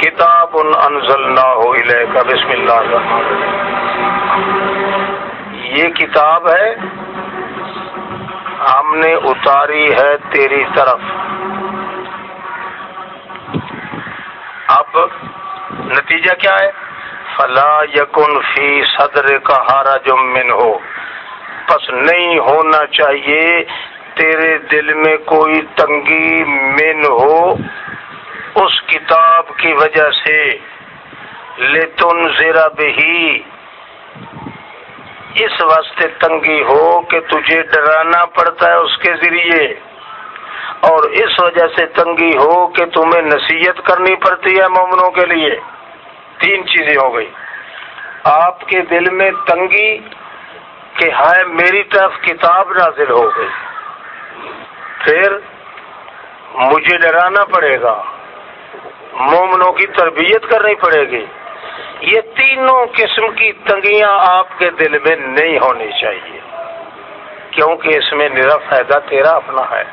کتاب الیک، بسم اللہ الرحمن یہ کتاب ہے، ہم نے اتاری ہے تیری طرف۔ اب نتیجہ کیا ہے؟ فلا یکن فی صدر کا ہارا جمن ہو پس نہیں ہونا چاہیے، تیرے دل میں کوئی تنگی من ہو اس کتاب کی وجہ سے لے زیرا بہی، اس واسطے تنگی ہو کہ تجھے ڈرانا پڑتا ہے اس کے ذریعے، اور اس وجہ سے تنگی ہو کہ تمہیں نصیحت کرنی پڑتی ہے مومنوں کے لیے۔ تین چیزیں ہو گئی۔ آپ کے دل میں تنگی کہ ہائے میری طرف کتاب نازل ہو گئی۔ پھر مجھے ڈرانا پڑے گا۔ مومنوں کی تربیت کرنی پڑے گی۔ یہ تینوں قسم کی تنگیاں آپ کے دل میں نہیں ہونی چاہیے۔ کیونکہ اس میں نرا فائدہ تیرا اپنا ہے۔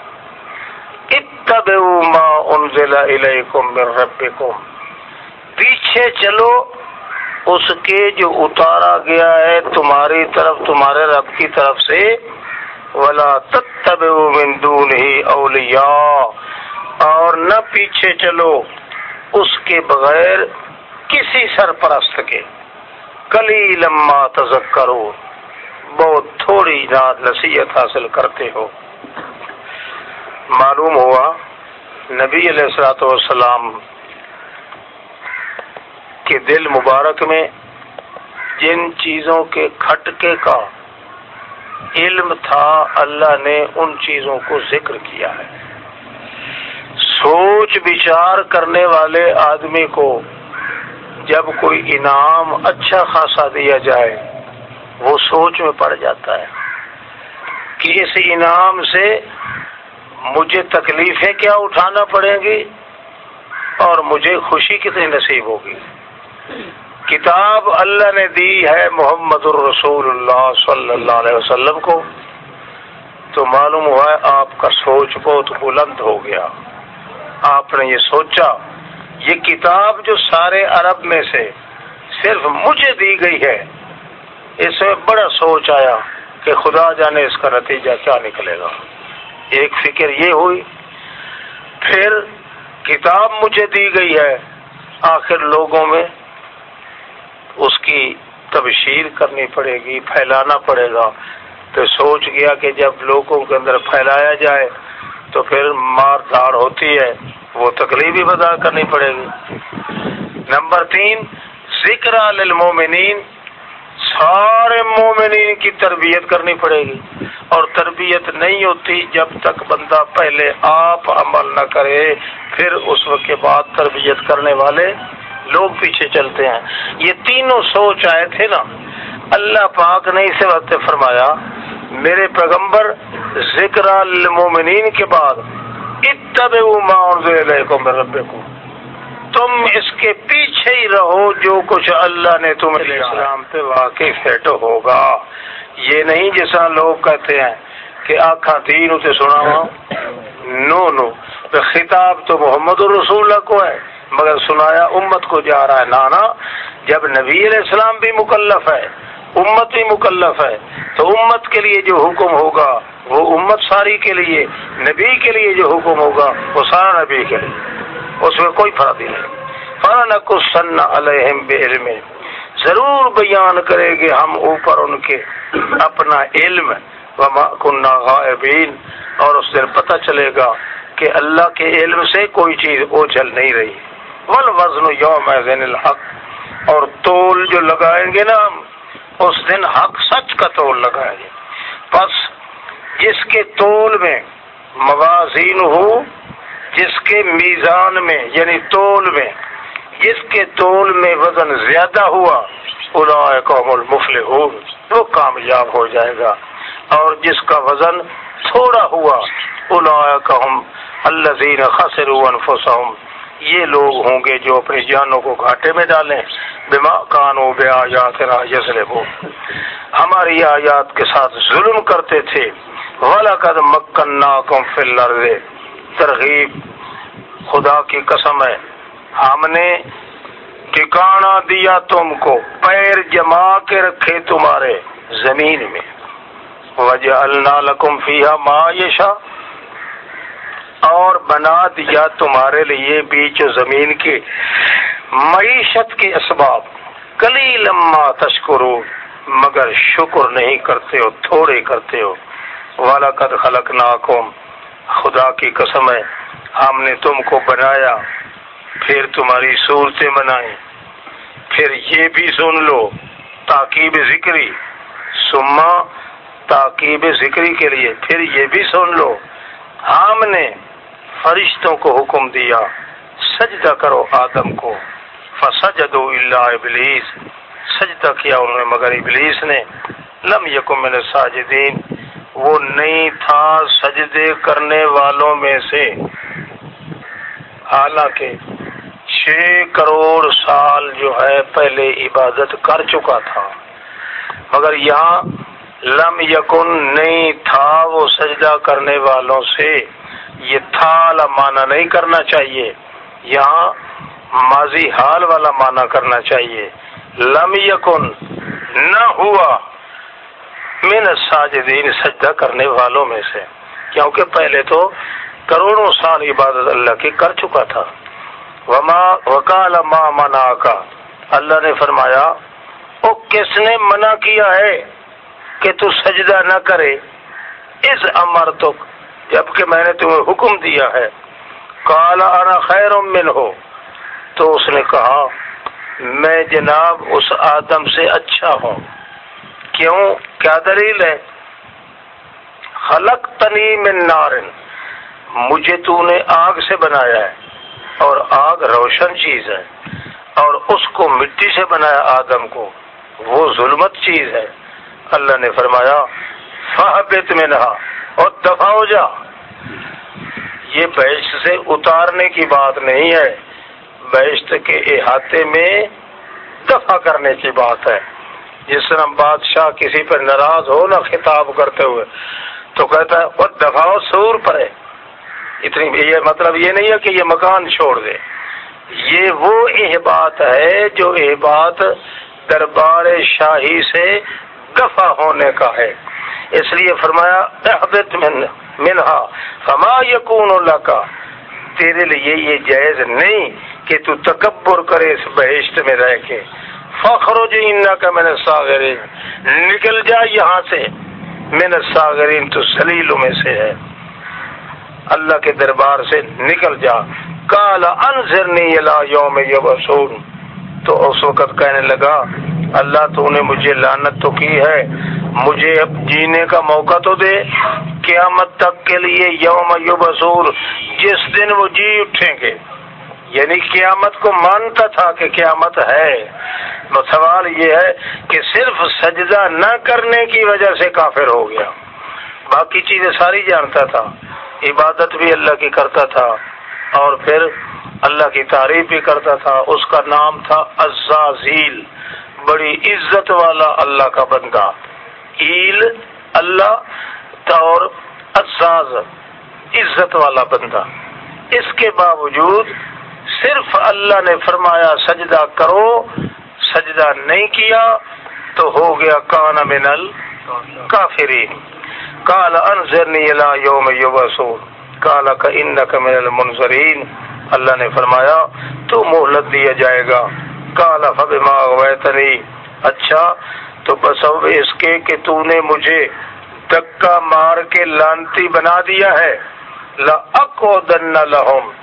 اتبعوا ما انزل الیکم من ربکم۔ پیچھے چلو۔ اس کے جو اتارا گیا ہے تمہاری طرف، تمہارے رب کی طرف سے۔ ولا تتبعوا من دونه اولیاء اور نہ پیچھے چلو۔ اس کے بغیر کسی سرپرست کے۔ کلی لما تذکرو بہت تھوڑی یاد نصیحت حاصل کرتے ہو۔ معلوم ہوا، نبی علیہ السلاۃ والسلام کے دل مبارک میں جن چیزوں کے کھٹکے کا علم تھا، اللہ نے ان چیزوں کو ذکر کیا ہے۔ سوچ بچار کرنے والے آدمی کو جب کوئی انعام اچھا خاصا دیا جائے، وہ سوچ میں پڑ جاتا ہے کہ اس انعام سے مجھے تکلیفیں کیا اٹھانا پڑیں گی؟ اور مجھے خوشی کتنی نصیب ہوگی؟ کتاب اللہ نے دی ہے محمد الرسول اللہ صلی اللہ علیہ وسلم کو۔ تو معلوم ہوا ہے، آپ کا سوچ بہت بلند ہو گیا۔ آپ نے یہ سوچا، یہ کتاب جو سارے عرب میں سے صرف مجھے دی گئی ہے، اس میں بڑا سوچ آیا کہ خدا جانے اس کا نتیجہ کیا نکلے گا۔ ایک فکر یہ ہوئی، پھر کتاب مجھے دی گئی ہے آخر لوگوں میں، اس کی تبشیر کرنی پڑے گی، پھیلانا پڑے گا۔ تو سوچ گیا کہ جب لوگوں کے اندر پھیلایا جائے تو پھر مار دھاڑ ہوتی ہے، وہ تکلیف بھی بدا کرنی پڑے گی۔ نمبر تین، ذکر للمومنین سارے مومنین کی تربیت کرنی پڑے گی۔ اور تربیت نہیں ہوتی جب تک بندہ پہلے آپ عمل نہ کرے، پھر اس وقت کے بعد تربیت کرنے والے لوگ پیچھے چلتے ہیں۔ یہ تینوں سوچ آئے تھے نا، اللہ پاک نے اسے وقت فرمایا میرے پیغمبر ذکر المومنین کے بعد، اتبعوا ما انزل الیکم من ربکم۔ تم اس کے پیچھے ہی رہو، جو کچھ اللہ نے تم اسلام پہ واقف ہے ہوگا۔ یہ نہیں جیسا لوگ کہتے ہیں کہ آخا تین اسے سنا ہوا نو۔ نو خطاب تو محمد الرسول کو ہے، مگر سنایا امت کو جا رہا ہے نانا، جب نبی علیہ السلام بھی مکلف ہے۔ امت بھی مکلف ہے۔ تو امت کے لیے جو حکم ہوگا، وہ امت ساری کے لیے، نبی کے لیے جو حکم ہوگا، وہ سارا نبی کے لیے۔ اس میں کوئی فرق نہیں۔ فانا کو سن علیہم بے علم ضرور بیان کرے گے ہم اوپر ان کے اپنا علم۔ کنہ غائبین اور اس دن پتہ چلے گا کہ اللہ کے علم سے کوئی چیز اوجھل نہیں رہی۔ ول وزن یوم الحق۔ اور تول جو لگائیں گے نا ہم اس دن حق سچ کا تول لگائیں گے بس جس کے تول میں موازین ہو، جس کے میزان میں یعنی تول میں، جس کے تول میں وزن زیادہ ہوا قوم المفل ہو وہ کامیاب ہو جائے گا۔ اور جس کا وزن تھوڑا ہوا ہم اللہ زین خسر یہ لوگ ہوں گے جو اپنی جانوں کو گھاٹے میں ڈالیں۔ بما کانو بے آیات یسل ہماری آیات کے ساتھ ظلم کرتے تھے۔ والا قد مکن فل ترغیب خدا کی قسم ہے۔ ہم نے ٹھکانا دیا تم کو۔ پیر جما کے رکھے تمہارے زمین میں۔ وجہ اللہ لکم فیحا معیشہ اور بنا دیا تمہارے لیے بیچ زمین کے معیشت کے اسباب۔ کلی لما تشکرو مگر شکر نہیں کرتے ہو، تھوڑے کرتے ہو۔ والا قد خلق ناکم خدا کی قسم ہے، ہم نے تم کو بنایا، پھر تمہاری صورتیں بنائیں۔ پھر یہ بھی سن لو، تاکیب ذکری۔ سما تاکیب ذکری کے لیے پھر یہ بھی سن لو۔ ہم نے فرشتوں کو حکم دیا، سجدہ کرو آدم کو۔ فسجدو اللہ ابلیس۔ سجدہ کیا انہوں نے مگر ابلیس نے۔ لم یکم من ساجدین وہ نہیں تھا سجدے کرنے والوں میں سے۔ حالانکہ چھ کروڑ سال جو ہے پہلے عبادت کر چکا تھا۔ مگر یہاں لم یکن نہیں تھا وہ سجدہ کرنے والوں سے۔ یہ تھا والا معنی نہیں کرنا چاہیے، یہاں ماضی حال والا معنی کرنا چاہیے۔ لم یکن، نہ ہوا۔ من ساجدین سجدہ کرنے والوں میں سے۔ کیونکہ پہلے تو کروڑوں سال عبادت اللہ کی کر چکا تھا۔ وما وکال ما منا کا اللہ نے فرمایا، او کس نے منع کیا ہے کہ تو سجدہ نہ کرے؟ اس امر تو جبکہ میں نے تمہیں حکم دیا ہے کالا انا خیر من ہو تو اس نے کہا، میں جناب اس آدم سے اچھا ہوں۔ کیوں؟ کیا دلیل ہے؟ خلق تنی من نارن مجھے تو نے آگ سے بنایا ہے، اور آگ روشن چیز ہے، اور اس کو مٹی سے بنایا آدم کو۔ وہ ظلمت چیز ہے۔ اللہ نے فرمایا فہبت میں نہا اور دفاع ہو جا۔ یہ بحث سے اتارنے کی بات نہیں ہے۔ بحث کے احاطے میں دفاع کرنے کی بات ہے۔ جس طرح بادشاہ کسی پر ناراض ہو نہ خطاب کرتے ہوئے تو کہتا ہے وہ دفاع سور پر ہے۔ اتنی یہ مطلب یہ نہیں ہے کہ یہ مکان چھوڑ دے۔ یہ وہ احبات ہے جو احبات دربار شاہی سے دفاع ہونے کا ہے۔ اس لیے فرمایا احبت منہا، فما یقون اللہ کا تیرے لیے یہ جائز نہیں کہ تو تکبر کرے اس بہشت میں رہ کے۔ فخر جو کا میں نے ساغرین نکل جا یہاں سے۔ میں نے ساغرین تو سلیلوں میں سے ہے۔ اللہ کے دربار سے نکل جا۔ کالا انضرنی الا یوم یبسون تو اس وقت کہنے لگا، اللہ تو نے مجھے لانت تو کی ہے، مجھے اب جینے کا موقع تو دے۔ قیامت تک کے لیے یوم یبسور جس دن وہ جی اٹھیں گے۔ یعنی قیامت کو مانتا تھا کہ قیامت ہے۔ سوال یہ ہے کہ صرف سجدہ نہ کرنے کی وجہ سے کافر ہو گیا۔ باقی چیزیں ساری جانتا تھا۔ عبادت بھی اللہ کی کرتا تھا۔ اور پھر اللہ کی تعریف بھی کرتا تھا، اس کا نام تھا عزازیل بڑی عزت والا اللہ کا بندہ۔ ایل اللہ اور عزاز عزت والا بندہ۔ اس کے باوجود صرف اللہ نے فرمایا، سجدہ کرو۔ سجدہ نہیں کیا تو ہو گیا کان منل کافرین کالا انضرنی الى یوم یبسون کالا کا ان کا من المنظرین، اللہ نے فرمایا، تو مہلت دیا جائے گا۔ کالا فبما اغویتنی اچھا تو بس اب اس کے کہ تو نے مجھے دکا مار کے لانتی بنا دیا ہے۔ لَأَقْوَدَنَّ لَهُمْ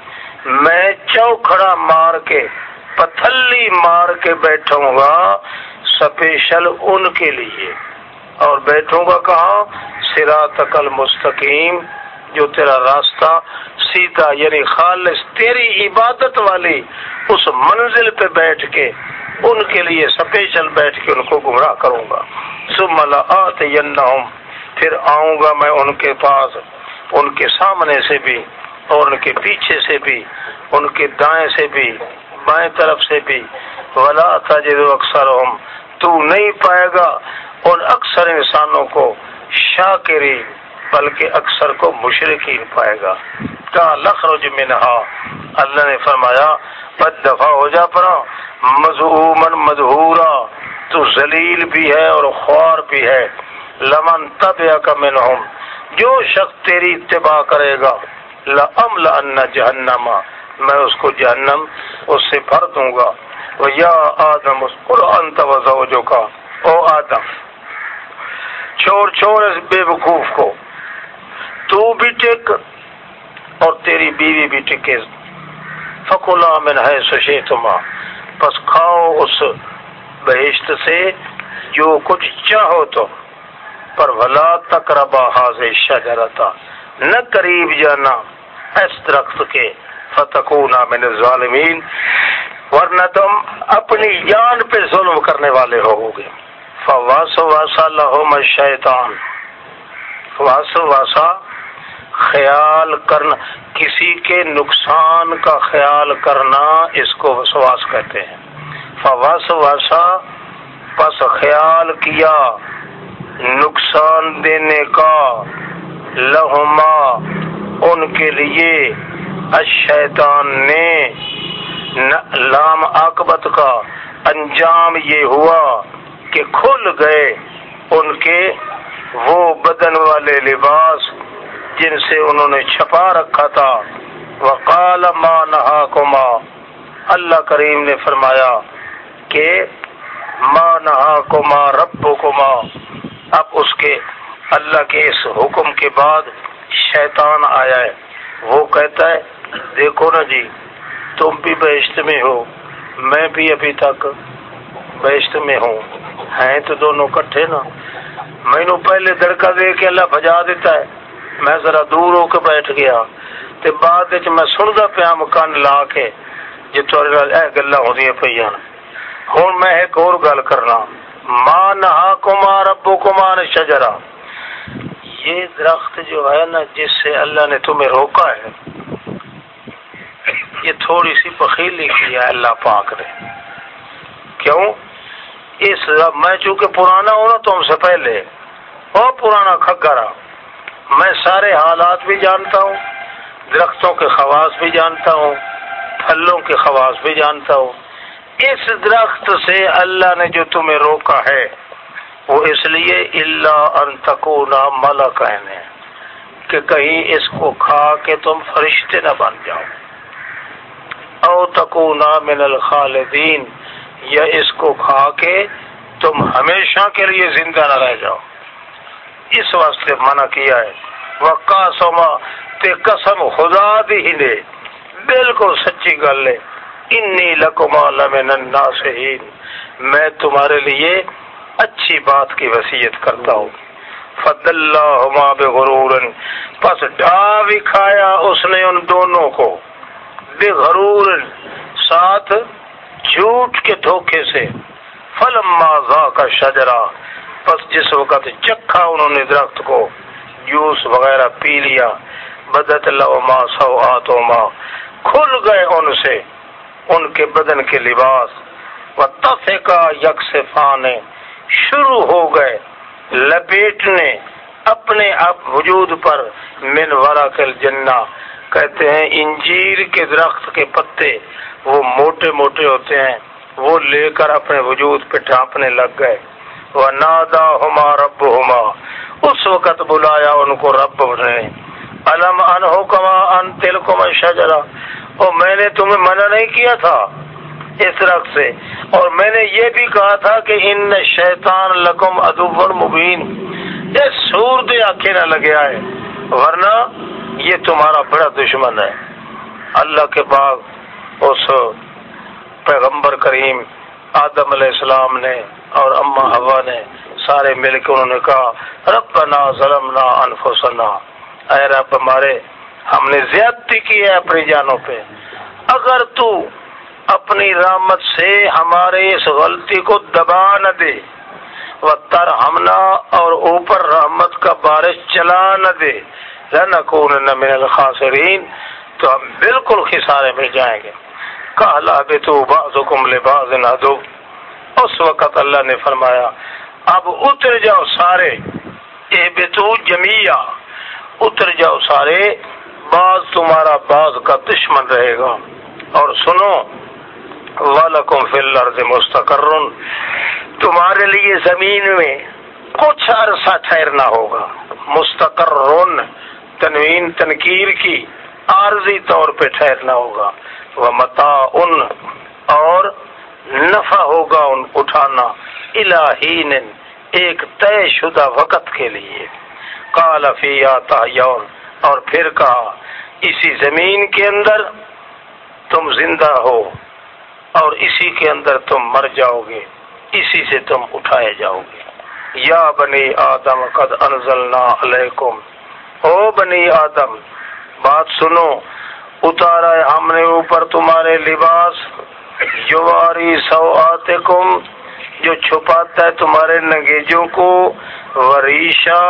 میں چوکھڑا مار کے، پتھلی مار کے بیٹھوں گا، سپیشل ان کے لیے۔ اور بیٹھوں گا کہاں؟ سرا تکل مستقیم۔ جو تیرا راستہ سیدھا یعنی خالص تیری عبادت والی اس منزل پہ بیٹھ کے، ان کے لیے سپیشل بیٹھ کے ان کو گمراہ کروں گا۔ سم پھر آؤں گا میں ان کے پاس، ان کے سامنے سے بھی اور ان کے پیچھے سے بھی، ان کے دائیں سے بھی، بائیں طرف سے بھی۔ ولا تجد اکثر تو نہیں پائے گا۔ ان اکثر انسانوں کو شاکری بلکہ اکثر کو مشرقین پائے گا۔ کہا، لخرج منہا۔ اللہ نے فرمایا بد دفاع ہو جا پڑا مضمون مدہورا تو ذلیل بھی ہے اور خوار بھی ہے۔ لمن تب یا منہم۔ جو شخص تیری اتباع کرے گا لم ان میں اس کو جہنم، اس سے بھر دوں گا۔ وہ یا آدم انت وزوجو کا او آدم، چھوڑ چھوڑ اس بے وقوف کو۔ تو بھی ٹک اور تیری بیوی بھی ٹکے فکولا من ہے سشے تما بس کھاؤ اس بہشت سے جو کچھ چاہو تو۔ پر بھلا تک ربا حاضر شجرتا نہ قریب جانا اس درخت کے۔ فتکونا من الظالمین۔ ورنہ تم اپنی جان پہ ظلم کرنے والے ہو گے فواس واسا لہم الشیطان۔ فواس واسا خیال کرنا، کسی کے نقصان کا خیال کرنا اس کو وسواس کہتے ہیں۔ فواس واسا پس خیال کیا، نقصان دینے کا، لہما، ان کے لیے۔ الشیطان نے لام آکبت کا انجام یہ ہوا کہ کھل گئے ان کے وہ بدن والے لباس جن سے انہوں نے چھپا رکھا تھا۔ وقال ما نہا کما اللہ کریم نے فرمایا کہ ماں نہا کما رب کما اب اس کے اللہ کے اس حکم کے بعد شیطان آیا ہے۔ وہ کہتا ہے، دیکھو نا جی تم بھی بہشت میں ہو، میں بھی ابھی تک بہشت میں ہوں۔ ہیں تو دونوں کٹھے نا؟ میں پہلے دڑکا دے کے اللہ بجا دیتا ہے۔ میں ذرا دور ہو کے بیٹھ گیا تے بعد میں سنتا پیا مکان لا کے جی تھوڑے گلا ہو پہ ہوں میں ایک اور گل کرنا ماں نہا کمار ابو کمان شجرا یہ درخت جو ہے نا، جس سے اللہ نے تمہیں روکا ہے، یہ تھوڑی سی پخیلی کی ہے اللہ پاک نے۔ کیوں؟ اس میں چونکہ پرانا ہوں نا تم سے پہلے، بہت پرانا کھگرا میں سارے حالات بھی جانتا ہوں، درختوں کے خواص بھی جانتا ہوں، پھلوں کے خواص بھی جانتا ہوں۔ اس درخت سے اللہ نے جو تمہیں روکا ہے، وہ اس لیے اللہ انتقونا مالا کہنے کہ کہیں اس کو کھا کے تم فرشتے نہ بن جاؤ۔ او تکونا من الخالدین، یا اس کو کھا کے تم ہمیشہ کے لیے زندہ نہ رہ جاؤ۔ اس واسطے منع کیا ہے۔ وہ سوما تے قسم خدا دی ہی نے۔ بالکل سچی گل ہے۔ انی لکما لمن الناسین میں تمہارے لیے اچھی بات کی وصیت کرتا ہوں۔ فد اللہ بغرور پس ڈا بھی کھایا اس نے ان دونوں کو۔ بے غرور ساتھ جھوٹ کے دھوکے سے۔ فلما ذاق شجرا پس جس وقت چکھا انہوں نے درخت کو، جوس وغیرہ پی لیا، بدت لو سو ماں کھل گئے ان سے، ان کے بدن کے لباس۔ و تفے کا یکسفان شروع ہو گئے لپیٹنے اپنے اب وجود پر، من ورا کل جنا کہتے ہیں انجیر کے درخت کے پتے، وہ موٹے موٹے ہوتے ہیں، وہ لے کر اپنے وجود پہ ڈھانپنے لگ گئے۔ وہ نادا ہوما رب ہوما اس وقت بلایا ان کو رب نے۔ علم ان کما ان تل کو شجرا اور میں نے تمہیں منع نہیں کیا تھا اس رقص سے۔ اور میں نے یہ بھی کہا تھا کہ ان شیطان لکم ادب مبین یہ سور دے آنکھیں نہ لگیا ہے ورنہ یہ تمہارا بڑا دشمن ہے۔ اللہ کے باغ، اس پیغمبر کریم آدم علیہ السلام نے اور اما ہوا نے سارے مل کے انہوں نے کہا، ربنا ظلمنا انفسنا۔ اے رب ہمارے، ہم نے زیادتی کی ہے اپنی جانوں پہ۔ اگر تو اپنی رحمت سے ہمارے اس غلطی کو دبا نہ دے وہ تر ہمنا اور اوپر رحمت کا بارش چلا نہ دے نہ من الخاسرین تو ہم بالکل خسارے میں جائیں گے۔ کہلا بے تو باز حکم لے باز نہ دو اس وقت اللہ نے فرمایا، اب اتر جاؤ سارے۔ اے بے تو جمیا اتر جاؤ سارے۔ بعض تمہارا بعض کا دشمن رہے گا۔ اور سنو والم فی الارض مستقر۔ تمہارے لیے زمین میں کچھ عرصہ ٹھہرنا ہوگا۔ مستقر، تنوین تنقیر کی عارضی طور پہ ٹھہرنا ہوگا۔ وہ متا ان اور نفع ہوگا ان اٹھانا الہین، ایک طے شدہ وقت کے لیے۔ کال فی آتا یون اور پھر کہا، اسی زمین کے اندر تم زندہ ہو، اور اسی کے اندر تم مر جاؤ گے، اسی سے تم اٹھائے جاؤ گے۔ یا بنی آدم، قد انزلنا علیکم۔ او بنی آدم، بات سنو اتارا ہے ہم نے اوپر تمہارے لباس۔ جواری سو جو چھپاتا ہے تمہارے نگیجوں کو، وریشا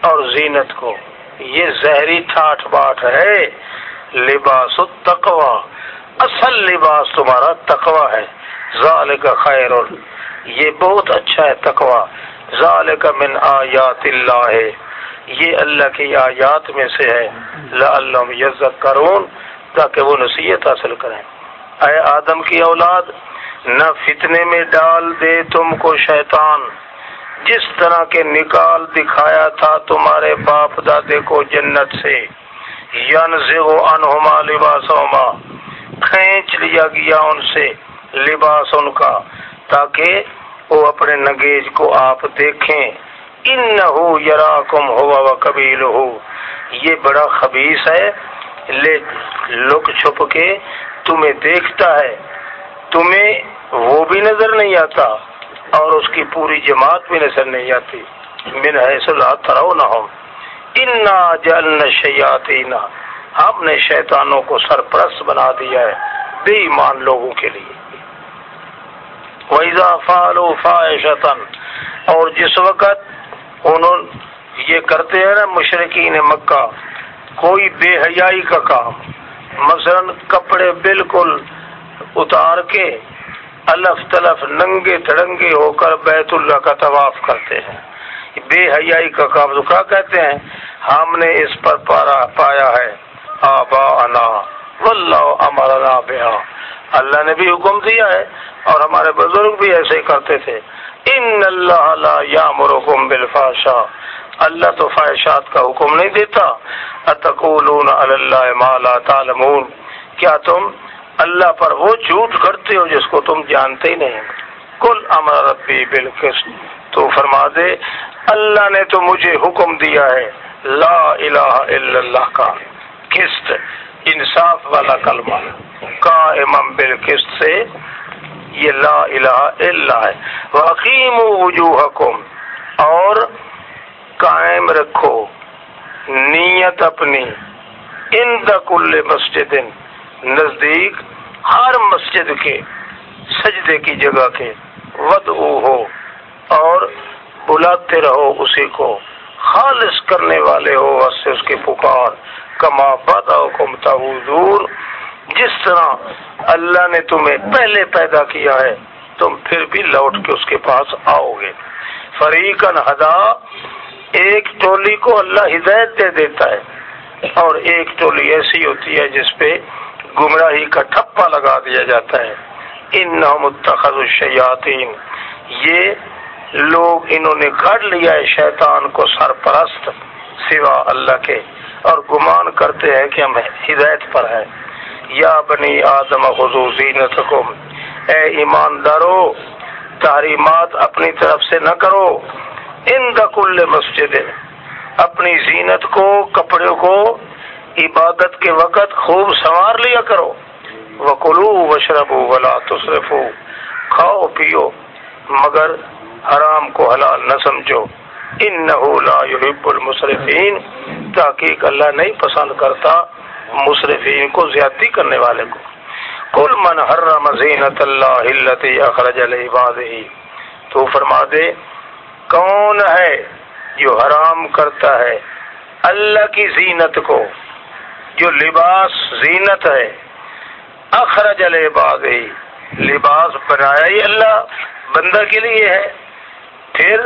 اور زینت کو۔ یہ زہری ٹھاٹ باٹ ہے۔ لباس التقوی، اصل لباس تمہارا تقوی ہے۔ ظال کا خیر۔ یہ بہت اچھا ہے تقوی۔ ظال کا من آیات اللہ۔ ہے یہ اللہ کی آیات میں سے ہے. اللہ یزت کرون تاکہ وہ نصیحت حاصل کریں۔ اے آدم کی اولاد، نہ فتنے میں ڈال دے تم کو شیطان۔ جس طرح کے نکال دکھایا تھا تمہارے باپ دادے کو جنت سے۔ ین انہما لباسوما کھینچ لیا گیا ان سے لباس ان کا، تاکہ وہ اپنے نگیج کو آپ دیکھیں۔ ان نہ ہو یرا کم ہو یہ بڑا خبیص ہے، لے لک چھپ کے تمہیں دیکھتا ہے۔ تمہیں وہ بھی نظر نہیں آتا اور اس کی پوری جماعت بھی نظر نہیں آتی۔ من حیث لا ترونہم۔ انا جلن شیاطین ہم نے شیطانوں کو سرپرست بنا دیا ہے، بے ایمان لوگوں کے لیے۔ وَإِذَا فَعَلُوا فَائِشَةً اور جس وقت انہوں یہ کرتے ہیں نا مشرقین مکہ، کوئی بے حیائی کا کام۔ مثلا کپڑے بالکل اتار کے الف تلف ننگے تڑنگے ہو کر بیت اللہ کا طواف کرتے ہیں۔ بے حیائی کا کام تو کیا کہتے ہیں؟ ہم نے اس پر پارا پایا ہے۔ آبا انا واللہ بیا اللہ نے بھی حکم دیا ہے اور ہمارے بزرگ بھی ایسے کرتے تھے۔ ان اللہ لا یامرکم بالفاشا اللہ تو فائشات کا حکم نہیں دیتا۔ اتقولون علی اللہ ما لا تعلمون۔ کیا تم اللہ پر وہ جھوٹ کرتے ہو جس کو تم جانتے ہی نہیں؟ کل امر ربی بالکش تو فرما دے، اللہ نے تو مجھے حکم دیا ہے۔ لا الہ الا اللہ کا قسط، انصاف والا کلمہ۔ کا امام بالقسط سے یہ لا الہ الا ہے۔ وقیم وجوہکم اور قائم رکھو نیت اپنی۔ ان کل مسجد، نزدیک ہر مسجد کے سجدے کی جگہ کے۔ ود ہو اور بلاتے رہو اسی کو۔ خالص کرنے والے ہو سے اس کی پکار۔ کما بادا دور جس طرح اللہ نے تمہیں پہلے پیدا کیا ہے، تم پھر بھی لوٹ کے اس کے پاس آؤ گے۔ فریقن ہدا، ایک ٹولی کو اللہ ہدایت دے دیتا ہے۔ اور ایک ٹولی ایسی ہوتی ہے جس پہ گمراہی کا ٹھپا لگا دیا جاتا ہے۔ ان متخذ الشیاطین۔ یہ لوگ انہوں نے گھڑ لیا ہے شیطان کو سرپرست سوا اللہ کے۔ اور گمان کرتے ہیں کہ ہم ہدایت پر ہیں۔ یا بنی آدم زینتکم۔ اے ایماندارو، تحریمات اپنی طرف سے نہ کرو۔ ان دکل مسجد، اپنی زینت کو، کپڑے کو، عبادت کے وقت خوب سنوار لیا کرو۔ وہ کلو وشرب ولا تصرف کھاؤ، پیو، مگر حرام کو حلال نہ سمجھو۔ ان لا يحب المصرفین تحقیق اللہ نہیں پسند کرتا۔ مصرفین کو زیادتی کرنے والے کو۔ کل من حرم زینت اللہ التي اخرج لعباده۔ تو فرما دے، کون ہے جو حرام کرتا ہے اللہ کی زینت کو؟ جو لباس زینت ہے، اخرج لباس لباس بنایا ہی اللہ بندہ کے لیے ہے۔ پھر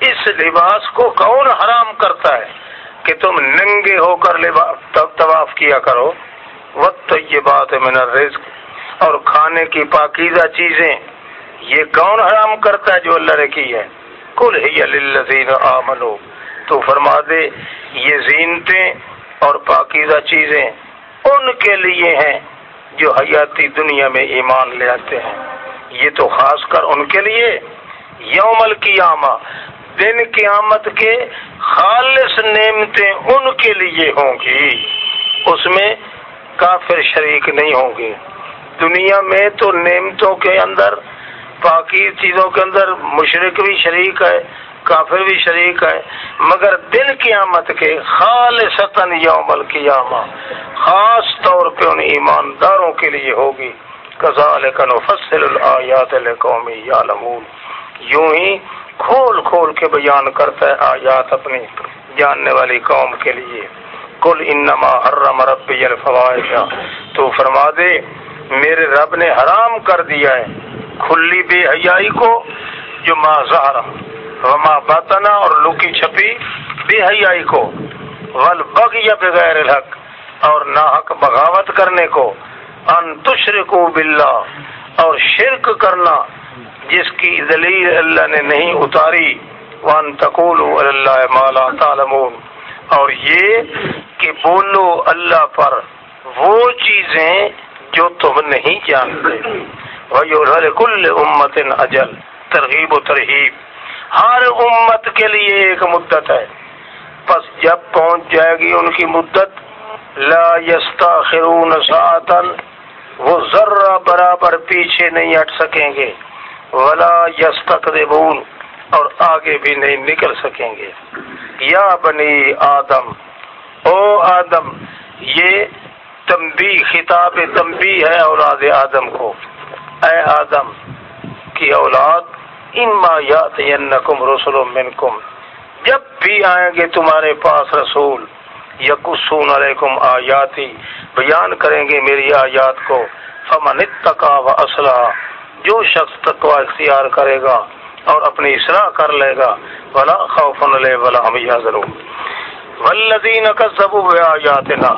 اس لباس کو کون حرام کرتا ہے؟ کہ تم ننگے ہو کر طواف کیا کرو۔ وقت یہ بات ہے من الرزق۔ اور کھانے کی پاکیزہ چیزیں۔ یہ کون حرام کرتا ہے جو اللہ نے کی ہے؟ کل ہی للذین آمنو تو فرما دے، یہ زینتیں اور پاکیزہ چیزیں ان کے لیے ہیں جو حیاتی دنیا میں ایمان لے آتے ہیں۔ یہ تو خاص کر ان کے لیے۔ یوم القیامہ۔ دن قیامت کے خالص نعمتیں ان کے لیے ہوں گی۔ اس میں کافر شریک نہیں ہوں گے۔ دنیا میں تو نعمتوں کے اندر باقی چیزوں کے اندر مشرق بھی شریک ہے، کافر بھی شریک ہے، مگر دل قیامت کے خالص یوم القیامہ، خاص طور پہ ان ایمانداروں کے لیے ہوگی۔ کزال فصل الآیات قومی یعلمون۔ یوں ہی کھول کھول کے بیان کرتا ہے آیات اپنی جاننے والی قوم کے لیے۔ کل انما حرم ربی الفوائش تو فرما دے، میرے رب نے حرام کر دیا ہے۔ کھلی بے حیائی کو جو ماں زہرا وما باتنا اور لکی چھپی بے حیائی کو۔ ول بگ یا بغیر الحق اور ناحق بغاوت کرنے کو۔ ان تشرکو باللہ اور شرک کرنا۔ جس کی دلیل اللہ نے نہیں اتاری وان تقول اللہ مالا تعلمون۔ اور یہ کہ بولو اللہ پر وہ چیزیں جو تم نہیں جانتے۔ کل امت اجل ترغیب و ترغیب ہر امت کے لیے ایک مدت ہے۔ بس جب پہنچ جائے گی ان کی مدت، لا یستاخرون ساعتا وہ ذرہ برابر پیچھے نہیں ہٹ سکیں گے۔ ولا یستقدمون اور آگے بھی نہیں نکل سکیں گے۔ یا بنی آدم، او آدم، یہ تمبی خطاب تمبی ہے اولاد آدم کو۔ اے آدم کی اولاد، اما یاتینکم رسول منکم۔ جب بھی آئیں گے تمہارے پاس رسول یقصون علیکم آیاتی، بیان کریں گے میری آیات کو۔ فمن اتقا و اسلحہ جو شخص تقوا اختیار کرے گا اور اپنی اصلاح کر لے گا ولا خوف علیہ ولا ہم ضرور والذین کذبوا بآیاتنا،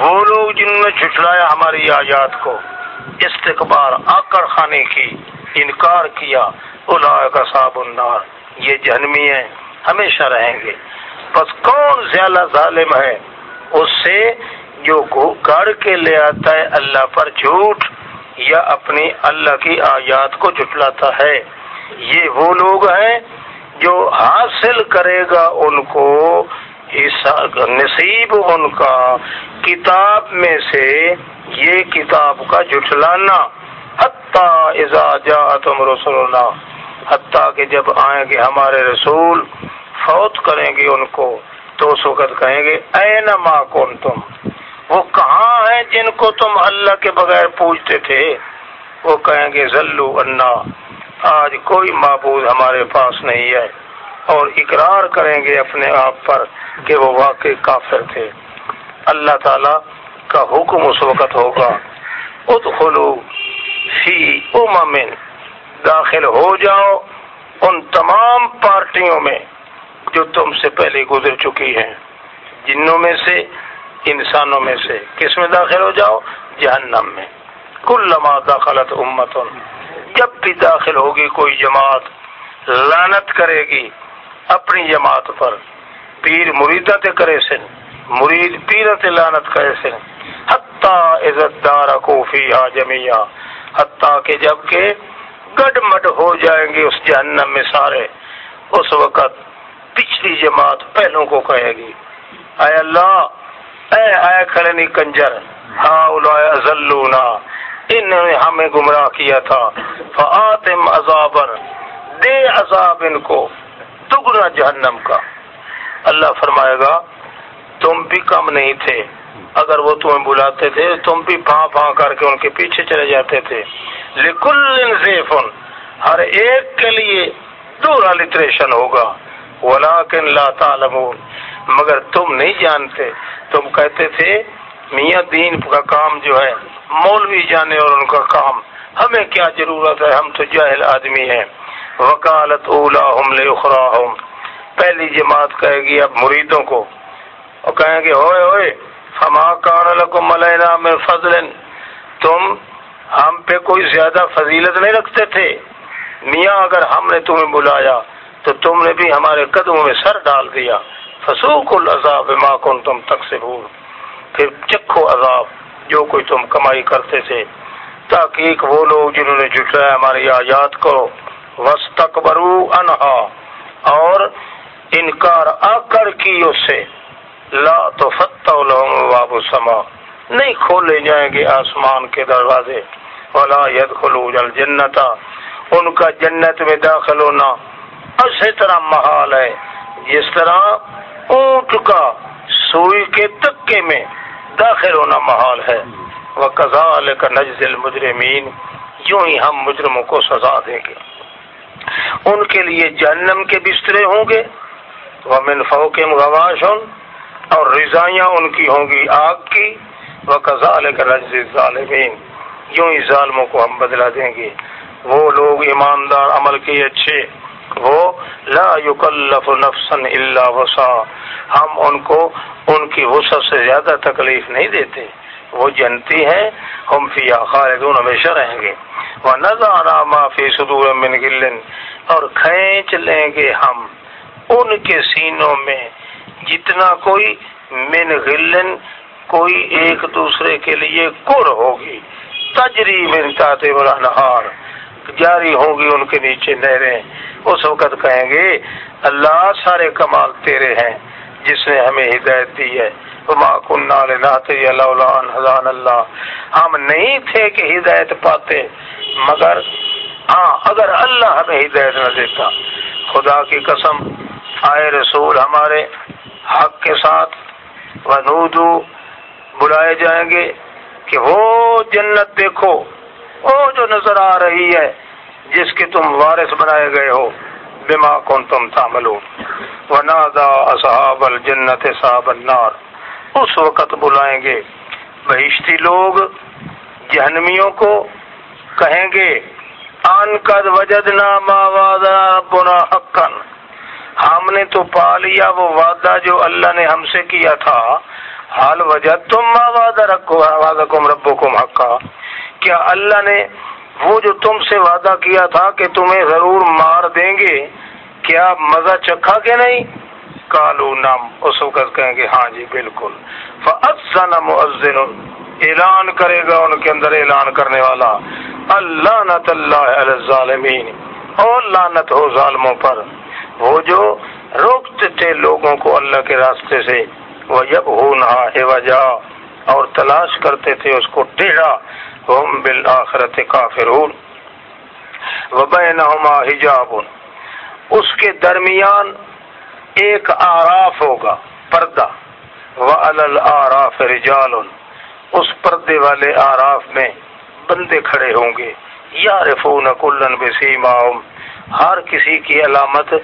وہ لوگ جن نے جھٹلایا ہماری آیات کو استقبار آکڑ خانے کی، انکار کیا اولئک صاحب النار، یہ جہنمی ہیں، ہمیشہ رہیں گے۔ بس کون زیادہ ظالم ہے؟ اس سے جو گڑ کے لے آتا ہے، اللہ پر جھوٹ یا اپنی اللہ کی آیات کو جٹلاتا ہے۔ یہ وہ لوگ ہیں جو حاصل کرے گا ان کو نصیب ان کا کتاب میں سے یہ کتاب کا جٹلانا حتیٰ تم رسول اللہ حتیٰ کہ جب آئیں گے ہمارے رسول، فوت کریں گے ان کو، تو اس وقت کہیں گے، اے نما کون تم وہ کہاں ہیں جن کو تم اللہ کے بغیر پوچھتے تھے؟ وہ کہیں گے، ذلو انا، آج کوئی معبود ہمارے پاس نہیں ہے۔ اور اقرار کریں گے اپنے آپ پر کہ وہ واقعی کافر تھے۔ اللہ تعالی کا حکم اس وقت ہوگا۔ ادخلو فی امم، داخل ہو جاؤ ان تمام پارٹیوں میں جو تم سے پہلے گزر چکی ہیں۔ جنوں میں سے انسانوں میں سے کس میں داخل ہو جاؤ؟ جہنم میں۔ کل لما داخلت امت جب بھی داخل ہوگی کوئی جماعت لانت کرے گی اپنی جماعت پر۔ پیر مریدا کرے سن، مرید پیرت لانت کرے سن۔ حتیٰ عزت دار کوفی آ جمیا حتیٰ کہ جبکہ گڈ مڈ ہو جائیں گے اس جہنم میں سارے۔ اس وقت پچھلی جماعت پہلوں کو کہے گی، اے اللہ اے اے کھڑنی کنجر ہاں ازلونا انہوں نے ہمیں گمراہ کیا تھا۔ فآتم عذابر دے عذاب ان کو، دگنا جہنم کا۔ اللہ فرمائے گا، تم بھی کم نہیں تھے۔ اگر وہ تمہیں بلاتے تھے، تم بھی پھا پھا کر کے ان کے پیچھے چلے جاتے تھے۔ لکل زیفن، ہر ایک کے لیے دورا لٹریشن ہوگا۔ ولیکن لا تعلمون مگر تم نہیں جانتے۔ تم کہتے تھے، میاں دین کا کام جو ہے، مولوی جانے اور ان کا کام۔ ہمیں کیا ضرورت ہے؟ ہم تو جاہل آدمی ہیں۔ وکالت اولا ہم لے پہلی جماعت کہے گی اب مریدوں کو۔ اور کہیں گے، ہوئے ہوئے، فما کان لکم علینا من فضل۔ تم ہم پہ کوئی زیادہ فضیلت نہیں رکھتے تھے۔ میاں، اگر ہم نے تمہیں بلایا، تو تم نے بھی ہمارے قدموں میں سر ڈال دیا۔ فسوق العذاب ما کن تم تک سے پھر چکھو عذاب جو کوئی تم کمائی کرتے تھے۔ تاکہ وہ لوگ جنہوں نے جٹلایا ہماری آیات کو۔ وسطبرو انہا اور انکار آ کر کی اس سے۔ لا تو فتح باب سما نہیں کھولے جائیں گے آسمان کے دروازے۔ ولا ید خلو جل جنتا ان کا جنت میں داخل ہونا اسی طرح محال ہے۔ جس طرح اونٹ کا سوئی کے تکے میں داخل ہونا محال ہے۔ وہ کزال کا نجزل مجرمین یوں ہی ہم مجرموں کو سزا دیں گے۔ ان کے لیے جہنم کے بسترے ہوں گے۔ وہ منفو کے مغواش اور رضائیاں ان کی ہوں گی آگ کی۔ وہ کزال کا نجز ظالمین یوں ہی ظالموں کو ہم بدلا دیں گے۔ وہ لوگ ایماندار عمل کے اچھے وہ لا یکلف نفسن اللہ وسا ہم ان کو، ان کی وسعت سے زیادہ تکلیف نہیں دیتے۔ وہ جنتی ہیں، ہم فی خالدون ہمیشہ رہیں گے۔ وہ نظارہ معافی صدور من گلن اور کھینچ لیں گے ہم ان کے سینوں میں۔ جتنا کوئی من غلن کوئی ایک دوسرے کے لیے کر ہوگی۔ تجری من تاتے بلا جاری ہوں گی ان کے نیچے نہریں۔ اس وقت کہیں گے، اللہ سارے کمال تیرے ہیں، جس نے ہمیں ہدایت دی ہے۔ اللہ ہم نہیں تھے کہ ہدایت پاتے، مگر ہاں اگر اللہ ہمیں ہدایت نہ دیتا۔ خدا کی قسم، آئے رسول ہمارے حق کے ساتھ ونودو، بلائے جائیں گے کہ وہ جنت دیکھو۔ وہ جو نظر آ رہی ہے، جس کے تم وارث بنائے گئے ہو، بما کن تم تاملو ونادا اصحاب الجنت صاحب النار۔ اس وقت بلائیں گے۔ بہشتی لوگ جہنمیوں کو کہیں گے ان قد وجدنا ما وعدنا ربنا حقا۔ ہم نے تو پا لیا وہ وعدہ جو اللہ نے ہم سے کیا تھا۔ حال وجد تم ما وعدہ رکھو وعدکم حقا۔ کیا اللہ نے وہ جو تم سے وعدہ کیا تھا کہ تمہیں ضرور مار دیں گے، کیا مزہ چکھا کہ نہیں؟ کالو نام اس وقت کہیں گے ہاں جی بالکل۔ مؤذن، اعلان کرے گا ان کے اندر اعلان کرنے والا۔ اللہ نت اللہ ظالمین اور لانت ہو ظالموں پر۔ وہ جو روکتے تھے لوگوں کو اللہ کے راستے سے۔ وہ جب ہو نہ اور تلاش کرتے تھے اس کو ٹیڑھا۔ ہم بالآخرت کافرون۔ وبینہما حجاب اس کے درمیان ایک آراف ہوگا، پردہ۔ وَعَلَى رِجَالٌ اس پردے والے آراف میں بندے کھڑے ہوں گے۔ یعرفون کلن بسیماہم۔ ہر کسی کی علامت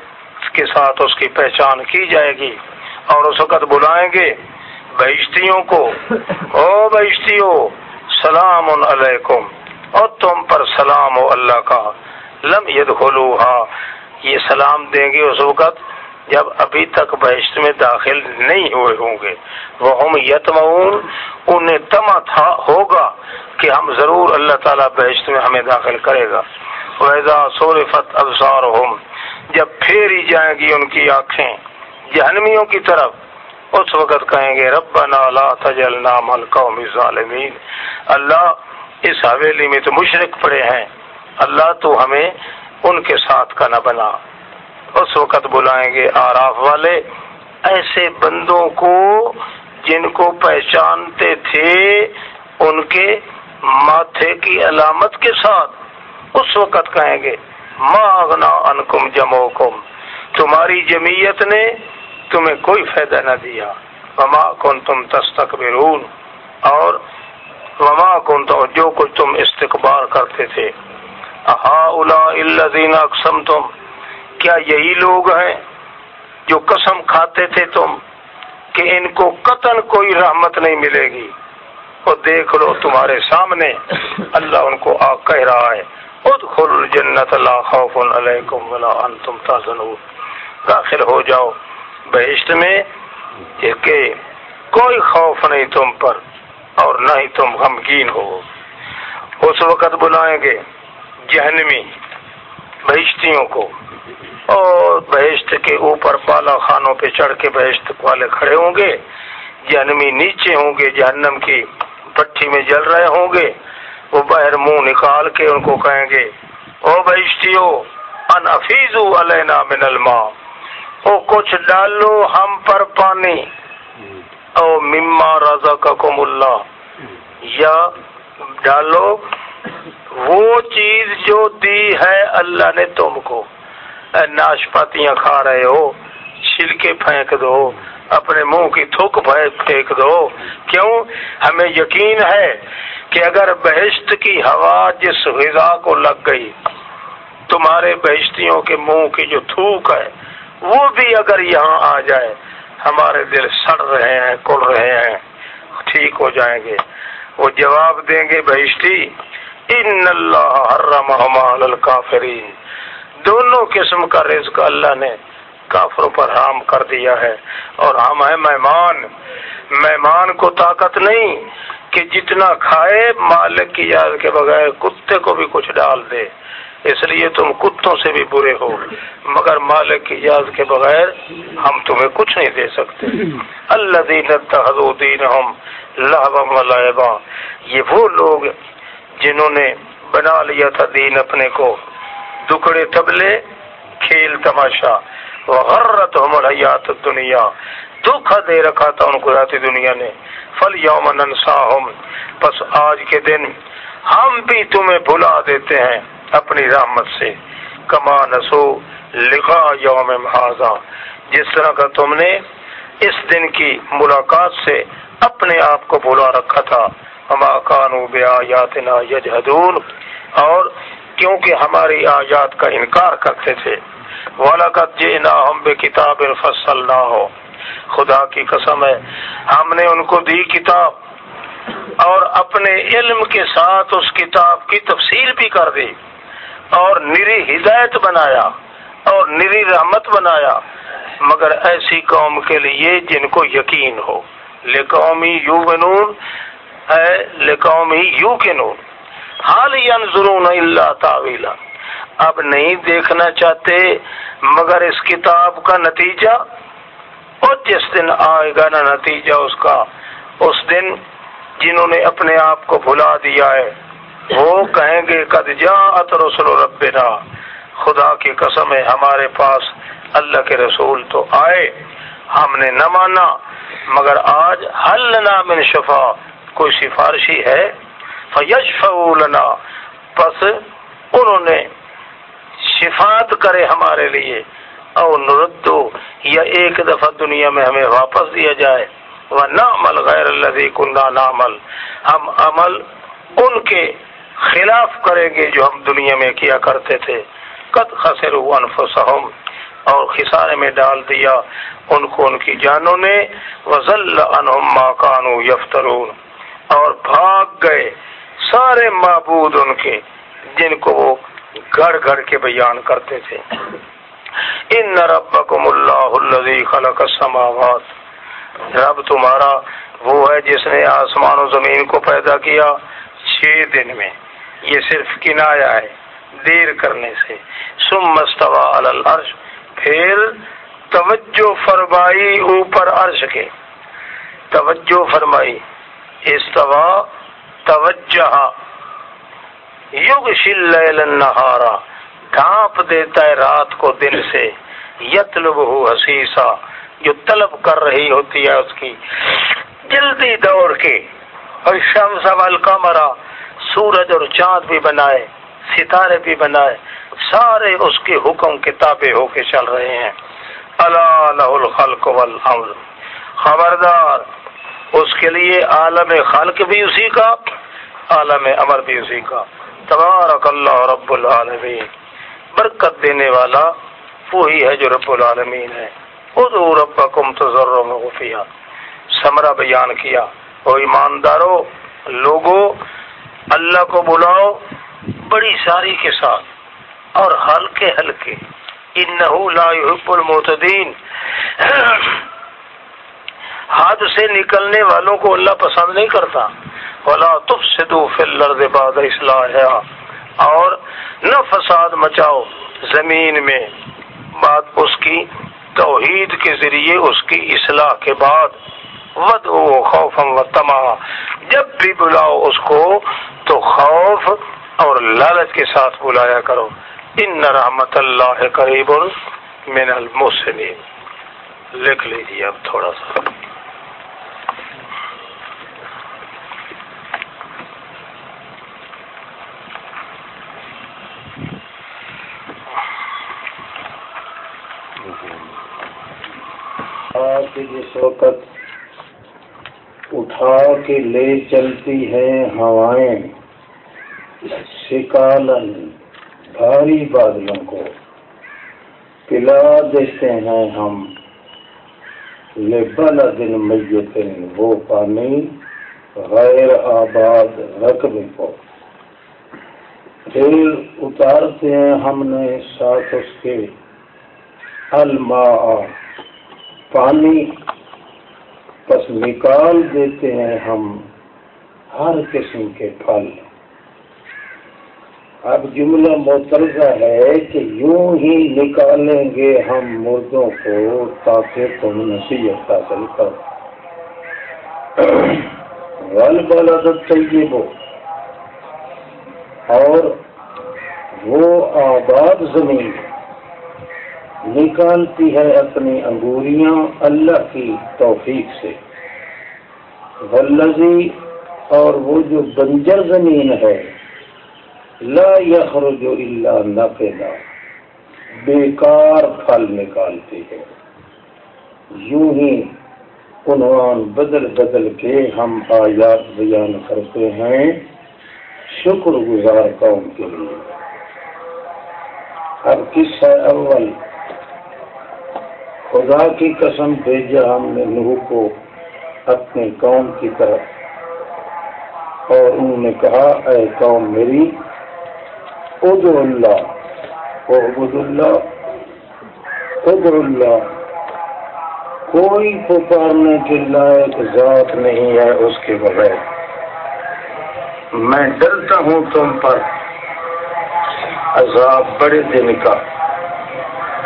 کے ساتھ اس کی پہچان کی جائے گی اور اس وقت بلائیں گے۔ بہشتیوں کو۔ او بہشتیوں سلام علیکم۔ اور تم پر سلام ہو اللہ کا۔ لم یہ سلام دیں گے اس وقت جب ابھی تک بہشت میں داخل نہیں ہوئے ہوں گے۔ وہ ہم یتمعون انہیں تما تھا ہوگا کہ ہم ضرور اللہ تعالیٰ بہشت میں ہمیں داخل کرے گا۔ ویزا سورفت ابزار جب پھیری جائیں گی ان کی آنکھیں جہنمیوں کی طرف۔ اس وقت کہیں گے، ربنا لا تجلنا مل قوم ظالمین اللہ اس حویلی میں تو مشرق پڑے ہیں، اللہ تو ہمیں ان کے ساتھ کا نہ بنا۔ اس وقت بلائیں گے آراف والے، ایسے بندوں کو جن کو پہچانتے تھے ان کے ماتھے کی علامت کے ساتھ۔ اس وقت کہیں گے ماغنا انکم جمو کم تمہاری جمعیت نے تمہیں کوئی فائدہ نہ دیا۔ وما کن تم تستک اور وما کن جو کچھ تم استقبال کرتے تھے۔ اقسم تم کیا یہی لوگ ہیں جو قسم کھاتے تھے تم کہ ان کو قطن کوئی رحمت نہیں ملے گی؟ اور دیکھ لو تمہارے سامنے اللہ ان کو آ کہہ رہا ہے۔ ادخل الجنت لا خوف علیکم ولا انتم تحزنون۔ داخل ہو جاؤ۔ بہشت میں کہ کوئی خوف نہیں تم پر اور نہ ہی تم غمگین ہو۔ اس وقت بلائیں گے جہنمی بہشتیوں کو اور بہشت کے اوپر بالا خانوں پہ چڑھ کے بہشت والے کھڑے ہوں گے، جہنمی نیچے ہوں گے، جہنم کی پٹھی میں جل رہے ہوں گے۔ وہ باہر منہ نکال کے ان کو کہیں گے، او بہشتیو، ان افیز علینا من الماء او کچھ ڈالو ہم پر پانی۔ او مما رزقکم اللہ۔ یا ڈالو وہ چیز جو دی ہے اللہ نے تم کو۔ ناشپاتیاں کھا رہے ہو، چھلکے پھینک دو، اپنے منہ کی تھوک پھینک دو۔ کیوں؟ ہمیں یقین ہے کہ اگر بہشت کی ہوا جس غذا کو لگ گئی، تمہارے بہشتیوں کے منہ کی جو تھوک ہے وہ بھی اگر یہاں آ جائے، ہمارے دل سڑ رہے ہیں کڑ رہے ہیں، ٹھیک ہو جائیں گے۔ وہ جواب دیں گے بہشتی، ان اللہ حرم الکافرین دونوں قسم کا رزق اللہ نے کافروں پر حرام کر دیا ہے۔ اور ہم ہیں مہمان۔ مہمان کو طاقت نہیں کہ جتنا کھائے، مالک کی یاد کے بغیر کتے کو بھی کچھ ڈال دے۔ اس لیے تم کتوں سے بھی برے ہو، مگر مالک کی یاد کے بغیر ہم تمہیں کچھ نہیں دے سکتے۔ اللہ دین دین ہم لہبا یہ وہ لوگ جنہوں نے بنا لیا تھا دین اپنے کو۔ دکڑے، تبلے، کھیل، تماشا۔ غرت ہم حیات دنیا دکھا دے رکھا تھا ان کو ذاتی دنیا نے۔ فل یوم بس آج کے دن ہم بھی تمہیں بھلا دیتے ہیں۔ اپنی رحمت سے، کما نسو لکھا یوم محاذا جس طرح کا تم نے اس دن کی ملاقات سے اپنے آپ کو بھلا رکھا تھا ہما کانو بیا یاتنا یجہدون۔ اور کیونکہ ہماری آیات کا انکار کرتے تھے ولاقت جی ہم بے کتاب فصل نہ ہو خدا کی قسم ہے، ہم نے ان کو دی کتاب اور اپنے علم کے ساتھ اس کتاب کی تفصیل بھی کر دی۔ اور نری ہدایت بنایا اور نری رحمت بنایا۔ مگر ایسی قوم کے لیے جن کو یقین ہو۔ لے قومی یو بنون ہے لے قومی یو کے نون حال ضرور اللہ تعویلا اب نہیں دیکھنا چاہتے، مگر اس کتاب کا نتیجہ۔ اور جس دن آئے گا نا نتیجہ اس کا۔ اس دن جنہوں نے اپنے آپ کو بھلا دیا ہے وہ کہیں گے، قد جاءت رسول ربنا. خدا کی قسم ہے، ہمارے پاس اللہ کے رسول تو آئے، ہم نے نہ مانا، مگر آج حل من شفا، کوئی سفارشی ہے؟ لنا بس انہوں نے شفات کرے ہمارے لیے اور نردو، یا ایک دفعہ دنیا میں ہمیں واپس دیا جائے وہ نہ عمل غیر اللہ کنہ نہ ہم عمل ان کے خلاف کریں گے جو ہم دنیا میں کیا کرتے تھے۔ قد خسر انفسہم، اور خسارے میں ڈال دیا ان کو ان کی جانوں نے۔ وزل انہم ما کانو یفترون اور بھاگ گئے سارے معبود ان کے جن کو وہ گڑ گڑ کے بیان کرتے تھے۔ ان ربکم اللہ الذی خلق السماوات۔ رب تمہارا وہ ہے جس نے آسمان و زمین کو پیدا کیا چھ دن میں۔ یہ صرف کنایا ہے دیر کرنے سے۔ سم مستوا العرش، پھر توجہ فرمائی اوپر عرش کے۔ توجہ فرمائی۔ استوا توجہ۔ یوگ شل نہارا ڈھانپ دیتا ہے رات کو دن سے۔ یتلب ہو حسیسا، جو طلب کر رہی ہوتی ہے اس کی۔ جلدی دوڑ کے۔ اور شم سوال سورج اور چاند بھی بنائے، ستارے بھی بنائے، سارے اس کے حکم کتابیں ہو کے چل رہے ہیں۔ اللہ الخلق والامر۔ خبردار، اس کے لیے عالم خلق بھی اسی کا، عالم امر بھی اسی کا۔ تبارک اللہ رب العالمین۔ برکت دینے والا وہی ہے جو رب العالمین ہے۔ ادو ربکم تضرم غفیہ سمرا بیان کیا۔ او ایماندارو، لوگو اللہ کو بلاؤ بڑی ساری کے ساتھ اور ہلکے ہلکے۔ انہو لا يحب المعتدین۔ حد سے نکلنے والوں کو اللہ پسند نہیں کرتا۔ بلا تف سدو فل باد اصلاح اور نہ فساد مچاؤ زمین میں۔ بات اس کی توحید کے ذریعے اس کی اصلاح کے بعد۔ ود او خوف و تما جب بھی بلاؤ اس کو، تو خوف اور لالچ کے ساتھ بلایا کرو۔ ان رحمت اللہ قریب من المسلم لکھ لیجیے اب تھوڑا سا۔ جس وقت اٹھا کے لے چلتی ہیں ہوائیں۔ شکالن، بھاری بادلوں کو۔ پلا دیتے ہیں ہم۔ لبل دن میت وہ پانی غیر آباد رقبے کو۔ پھر اتارتے ہیں ہم نے ساتھ اس کے۔ الماء، پانی بس نکال دیتے ہیں ہم ہر قسم کے پھل۔ اب جملہ مترجہ ہے کہ یوں ہی نکالیں گے ہم مردوں کو تاکہ تم نصیحت حاصل کرو۔ ول بلد طیب اور وہ آباد زمین۔ نکالتی ہے اپنی انگوریاں اللہ کی توفیق سے۔ ولزی اور وہ جو بنجر زمین ہے، لا یخرج الا نقلا بیکار پھل نکالتی ہے۔ یوں ہی عنوان بدل بدل کے ہم آیات بیان کرتے ہیں۔ شکر گزار قوم کے لیے۔ اب کس ہے اول خدا کی قسم بھیجا ہم نے نوح کو اپنی قوم کی طرف۔ اور انہوں نے کہا، اے قوم میری ادر اللہ عبد اللہ ادر اللہ۔ کوئی پکارنے کے لائق ذات نہیں ہے اس کے بغیر۔ میں ڈرتا ہوں تم پر، عذاب بڑے دن کا۔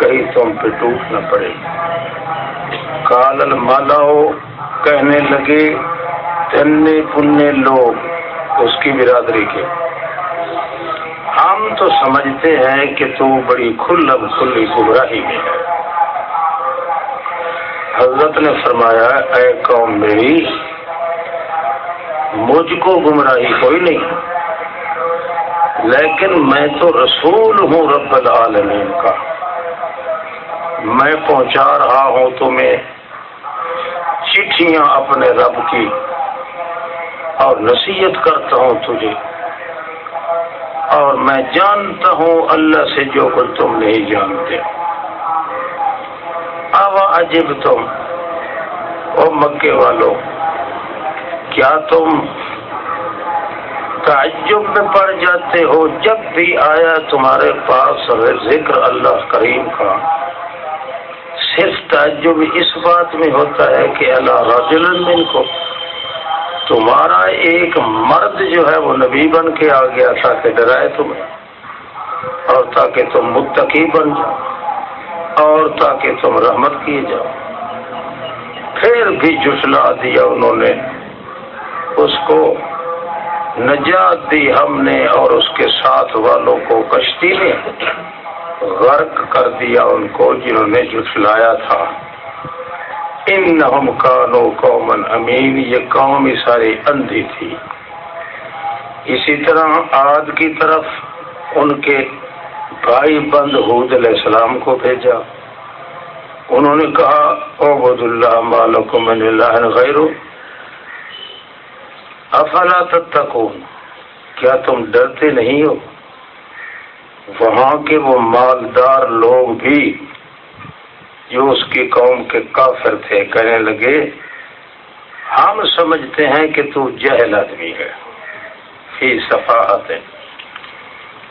کہیں تم پہ ٹوٹ نہ پڑے۔ کالل مالاؤ کہنے لگے تنے پنے لوگ اس کی برادری کے۔ ہم تو سمجھتے ہیں کہ تو بڑی کھلم کھلی گمراہی میں ہے۔ حضرت نے فرمایا، اے قوم میری، مجھ کو گمراہی کوئی نہیں، لیکن میں تو رسول ہوں رب العالمین کا۔ میں پہنچا رہا ہوں تمہیں چٹھیاں اپنے رب کی اور نصیحت کرتا ہوں تجھے اور میں جانتا ہوں اللہ سے جو کچھ تم نہیں جانتے۔ اب عجیب تم، او مکے والو، کیا تم تعجب میں پڑ جاتے ہو؟ جب بھی آیا تمہارے پاس ذکر اللہ کریم کا صرف تعجب اس بات میں ہوتا ہے کہ اللہ رجل من کو تمہارا ایک مرد جو ہے وہ نبی بن کے آ گیا تاکہ ڈرائے تمہیں، اور تاکہ تم متقی بن جاؤ، اور تاکہ تم رحمت کیے جاؤ۔ پھر بھی جسلا دیا انہوں نے، اس کو نجات دی ہم نے اور اس کے ساتھ والوں کو کشتی میں۔ غرق کر دیا ان کو جنہوں نے جھٹلایا تھا۔ ان کانو قومن امین، یہ قوم ساری اندھی تھی۔ اسی طرح آد کی طرف ان کے بھائی بند حود علیہ السلام کو بھیجا۔ انہوں نے کہا عبد اللہ مالکم من اللہ غیر افلا تتقون، کیا تم ڈرتے نہیں ہو؟ وہاں کے وہ مالدار لوگ بھی جو اس کی قوم کے کافر تھے کہنے لگے، ہم سمجھتے ہیں کہ تو جہل آدمی ہے، فی صفاحت۔ ہے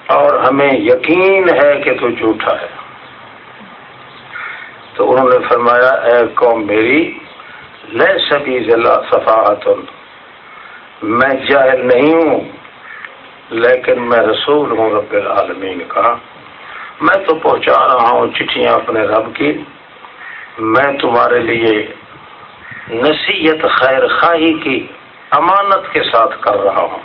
اور ہمیں یقین ہے کہ تو جھوٹا ہے۔ تو انہوں نے فرمایا، اے قوم میری لے سبھی ضلع صفاحت میں جاہل نہیں ہوں۔ لیکن میں رسول ہوں رب العالمین کا، میں تو پہنچا رہا ہوں چٹھیاں اپنے رب کی، میں تمہارے لیے نصیحت خیر خواہی کی امانت کے ساتھ کر رہا ہوں۔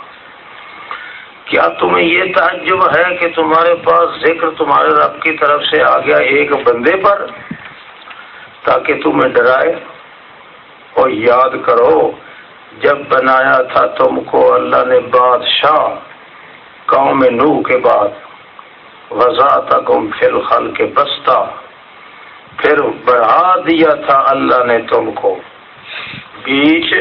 کیا تمہیں یہ تعجب ہے کہ تمہارے پاس ذکر تمہارے رب کی طرف سے آ گیا ایک بندے پر، تاکہ تمہیں ڈرائے؟ اور یاد کرو، جب بنایا تھا تم کو اللہ نے بادشاہ قوم نو کے بعد وضا تکم فی الخل کے بستہ پھر بڑھا دیا تھا اللہ نے تم کو۔ بیچ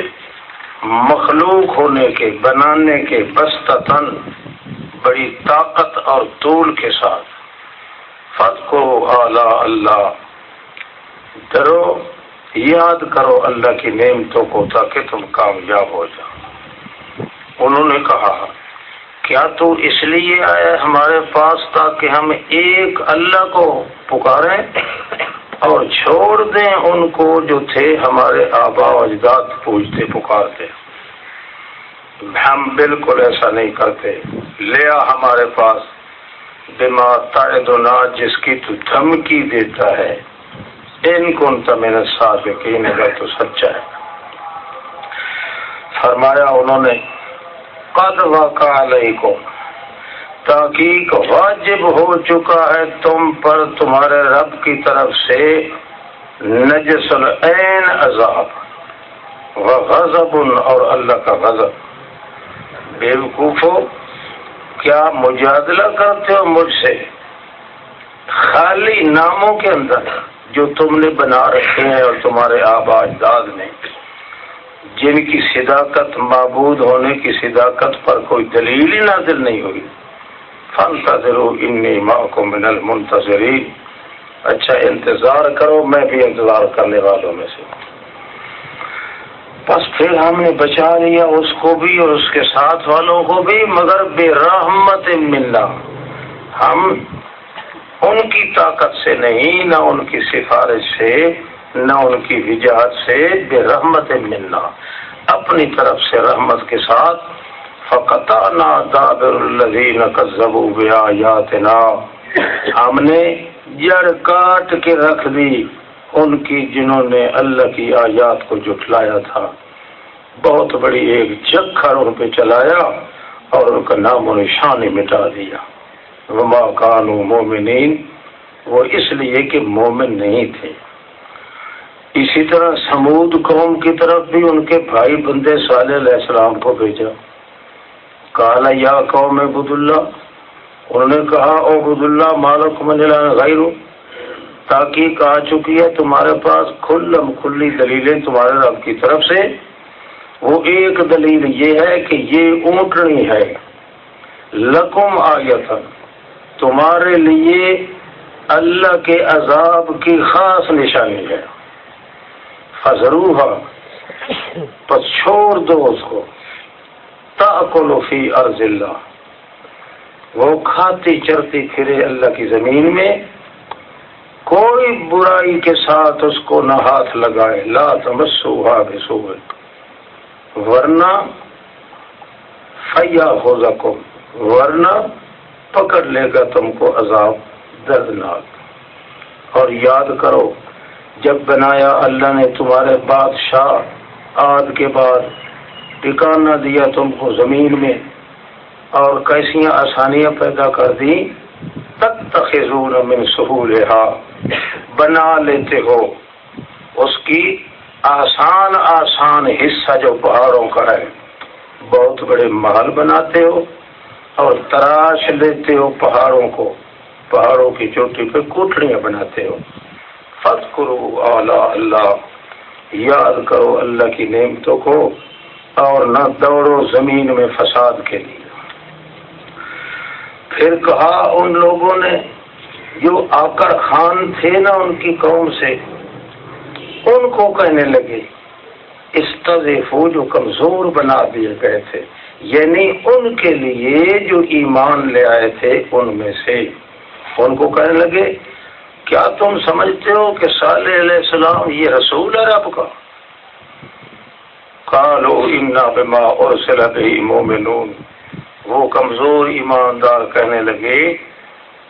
مخلوق ہونے کے، بنانے کے بستتن بڑی طاقت اور طول کے ساتھ۔ فت کو اعلی اللہ۔ ڈرو، یاد کرو اللہ کی نعمتوں کو تاکہ تم کامیاب ہو جاؤ۔ انہوں نے کہا کیا تو اس لیے آیا ہمارے پاس تاکہ ہم ایک اللہ کو پکاریں اور چھوڑ دیں ان کو جو تھے ہمارے آبا و اجداد پوچھتے پکارتے۔ ہم بالکل ایسا نہیں کرتے۔ لیا ہمارے پاس دماغ جس کی تو دھمکی دیتا ہے۔ ان کو میرے ساتھ یقین ہے تو سچا ہے۔ فرمایا انہوں نے قد واقع علیہ کو تحقیق واجب ہو چکا ہے تم پر تمہارے رب کی طرف سے۔ نجس العین عذاب۔ و غضب اور اللہ کا غضب۔ بے وقوف ہو کیا مجادلہ کرتے ہو مجھ سے؟ خالی ناموں کے اندر جو تم نے بنا رکھے ہیں اور تمہارے آبا اجداد نے۔ جن کی صداقت معبود ہونے کی صداقت پر کوئی دلیل ہی نازل نہیں ہوئی۔ انی معکم من المنتظرین۔ اچھا انتظار کرو، میں بھی انتظار کرنے والوں میں سے۔ بس پھر ہم نے بچا لیا اس کو بھی اور اس کے ساتھ والوں کو بھی، مگر بے رحمت ملنا ہم ان کی طاقت سے نہیں، نہ ان کی سفارش سے۔ نہ ان کی وجاہت سے بے رحمت ملنا۔ اپنی طرف سے رحمت کے ساتھ دابر الذین کذبوا بآیاتنا ہم نے جڑ کاٹ کے رکھ دی ان کی جنہوں نے اللہ کی آیات کو جٹلایا تھا۔ بہت بڑی ایک چکھر ان پہ چلایا اور ان کا نام و نشان مٹا دیا۔ وما کانو مومنین وہ اس لیے کہ مومن نہیں تھے۔ اسی طرح سمود قوم کی طرف بھی ان کے بھائی بندے صالح علیہ السلام کو بھیجا۔ کالا یا قوم عبد اللہ انہوں نے کہا، او عبد اللہ مالک منجلا غیر تاکہ کہا چکی ہے تمہارے پاس کھلم کھلی دلیلیں تمہارے رب کی طرف سے۔ وہ ایک دلیل یہ ہے کہ یہ اونٹنی ہے۔ لکم آیت تمہارے لیے اللہ کے عذاب کی خاص نشانی ہے۔ فضروحا پس چھوڑ دو اس کو۔ فی ارض اللہ وہ کھاتی چرتی پھرے اللہ کی زمین میں۔ کوئی برائی کے ساتھ اس کو نہ ہاتھ لگائے۔ لا تمسو بسو ورنہ فیا ہو ورنہ پکڑ لے گا تم کو عذاب دردناک۔ اور یاد کرو جب بنایا اللہ نے تمہارے بادشاہ آد کے بعد، ٹھکانہ دیا تم کو زمین میں اور کیسیاں آسانیاں پیدا کر دی تک تخذون من سہول بنا لیتے ہو۔ اس کی آسان آسان حصہ جو پہاڑوں کا ہے، بہت بڑے محل بناتے ہو اور تراش لیتے ہو پہاڑوں کو۔ پہاڑوں کی چوٹی پہ کوٹڑیاں بناتے ہو۔ فت کرو اعلی اللہ، یاد کرو اللہ کی نعمتوں کو اور نہ دوڑو زمین میں فساد کے لیے۔ پھر کہا ان لوگوں نے، جو آکر خان تھے نا ان کی قوم سے، ان کو کہنے لگے اس جو کمزور بنا دیے گئے تھے یعنی ان کے لیے جو ایمان لے آئے تھے ان میں سے۔ ان کو کہنے لگے کیا تم سمجھتے ہو کہ صالح علیہ السلام یہ رسول ہے رب کا؟ کالو انا بما اور سلبی مومنون۔ وہ کمزور ایماندار کہنے لگے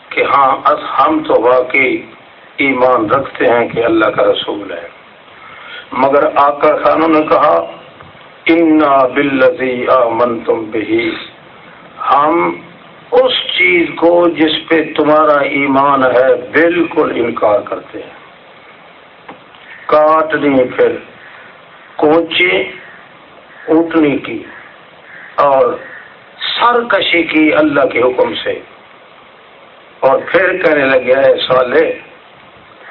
کہ ہاں ہم تو واقعی ایمان رکھتے ہیں کہ اللہ کا رسول ہے۔ مگر آقا خانوں نے کہا، انا بلزی آمن تم بھی ہم اس چیز کو جس پہ تمہارا ایمان ہے بالکل انکار کرتے ہیں۔ کاٹنی پھر کوچے اٹھنے کی اور سرکشی کی اللہ کے حکم سے۔ اور پھر کہنے لگے ہے سالے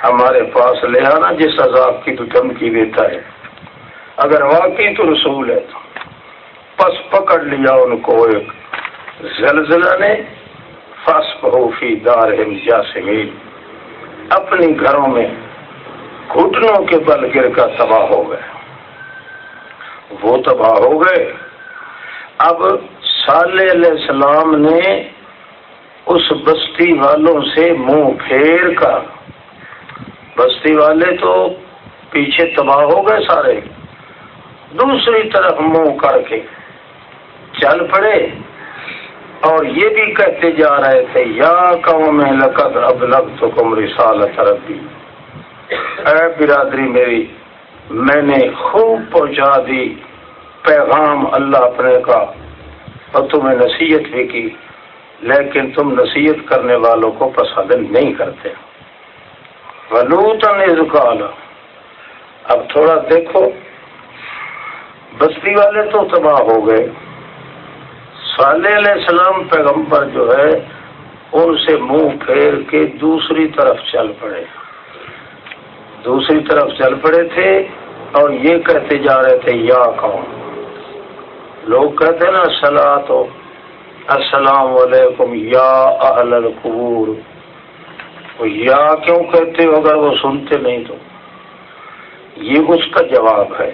ہمارے پاس لے آنا جس عذاب کی تو دھمکی دیتا ہے۔ اگر واقعی تو رسول ہے تو پس پکڑ لیا ان کو ایک زلزلہ نے فس بہوفی دار جاسمین۔ اپنی گھروں میں گھٹنوں کے بل گر کر تباہ ہو گئے۔ وہ تباہ ہو گئے۔ اب صالح علیہ السلام نے اس بستی والوں سے منہ پھیر کر بستی والے تو پیچھے تباہ ہو گئے سارے۔ دوسری طرف منہ کر کے چل پڑے۔ اور یہ بھی کہتے جا رہے تھے، یا قوم لقد اب لگ تو کم رسالت ربی۔ اے برادری میری، میں نے خوب پہنچا دی پیغام اللہ اپنے کا اور تمہیں نصیحت بھی کی، لیکن تم نصیحت کرنے والوں کو پسند نہیں کرتے۔ ولوتن اب تھوڑا دیکھو، بستی والے تو تباہ ہو گئے۔ صالح علیہ السلام پیغمبر جو ہے، ان سے منہ پھیر کے دوسری طرف چل پڑے۔ دوسری طرف چل پڑے تھے اور یہ کہتے جا رہے تھے، یا کون لوگ کہتے ہیں نا سلا تو السلام علیکم، یا اہل القبور۔ یا کیوں کہتے ہو؟ اگر وہ سنتے نہیں تو۔ یہ اس کا جواب ہے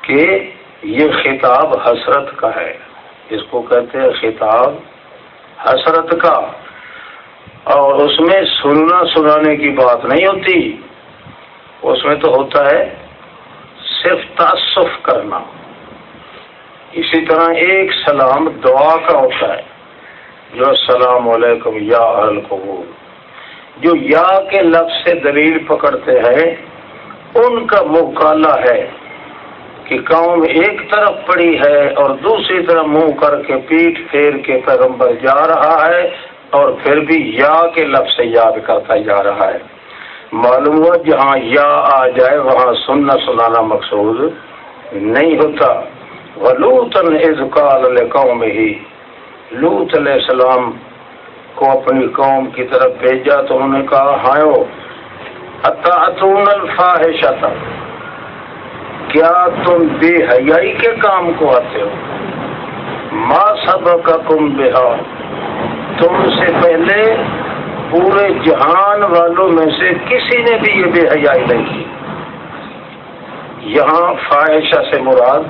کہ یہ خطاب حسرت کا ہے۔ اس کو کہتے ہیں خطاب حسرت کا۔ اور اس میں سننا سنانے کی بات نہیں ہوتی۔ اس میں تو ہوتا ہے صرف تعصف کرنا۔ اسی طرح ایک سلام دعا کا ہوتا ہے، جو السلام علیکم یا القبول جو یا کے لفظ سے دلیل پکڑتے ہیں، ان کا مکالا ہے۔ کہ قوم ایک طرف پڑی ہے اور دوسری طرف منہ کر کے پیٹ پھیر کے پیغمبر جا رہا ہے اور پھر بھی یا کے لفظ سے یاد کرتا جا رہا ہے۔ معلوم ہوا جہاں یا آ جائے وہاں سننا سنانا مقصود نہیں ہوتا۔ ولوتن از قال قوم ہی لوت علیہ السلام کو اپنی قوم کی طرف بھیجا تو انہوں نے کہا ہایو اتون الفاحش کیا تم بے حیائی کے کام کو آتے ہو؟ ما سب کا کم بہا۔ تم سے پہلے پورے جہان والوں میں سے کسی نے بھی یہ بے حیائی نہیں کی۔ یہاں فاحشہ سے مراد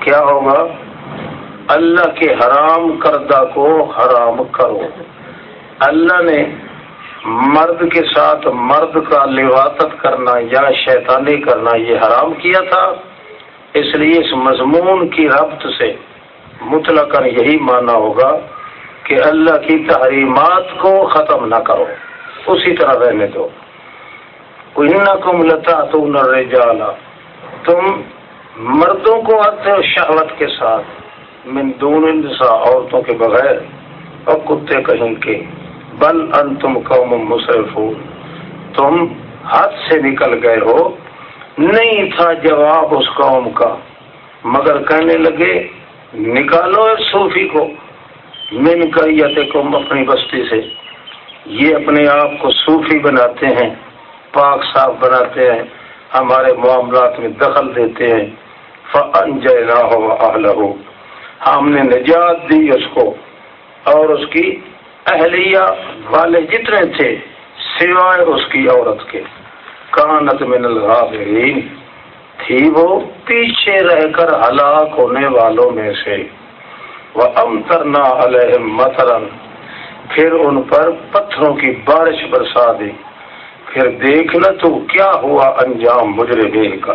کیا ہوگا؟ اللہ کے حرام کردہ کو حرام کرو۔ اللہ نے مرد کے ساتھ مرد کا لواطت کرنا یا شیطانی کرنا یہ حرام کیا تھا؟ اس لیے اس مضمون کی ربط سے مطلق یہی مانا ہوگا کہ اللہ کی تحریمات کو ختم نہ کرو، اسی طرح رہنے دو۔ کم لتا تو نر جانا تم مردوں کو آتے ہو شہوت کے ساتھ، من دون النساء، عورتوں کے بغیر، اور کتے، کہیں کے۔ بل ان تم قوم مصرف تم ہاتھ سے نکل گئے ہو۔ نہیں تھا جواب اس قوم کا۔ مگر کہنے لگے، نکالو اس صوفی کو۔ من کریت کم اپنی بستی سے۔ یہ اپنے آپ کو صوفی بناتے ہیں، پاک صاف بناتے ہیں۔ ہمارے معاملات میں دخل دیتے ہیں۔ فن جینا ہو ہم نے نجات دی اس کو اور اس کی اہلیہ والے جتنے تھے، سوائے اس کی عورت کے۔ کانت من الغابرین۔ تھی وہ پیچھے رہ کر ہلاک ہونے والوں میں سے۔ وہ ام کرنا علیہ مترن پھر ان پر پتھروں کی بارش برسا دی۔ پھر دیکھنا تو کیا ہوا انجام مجرمین کا۔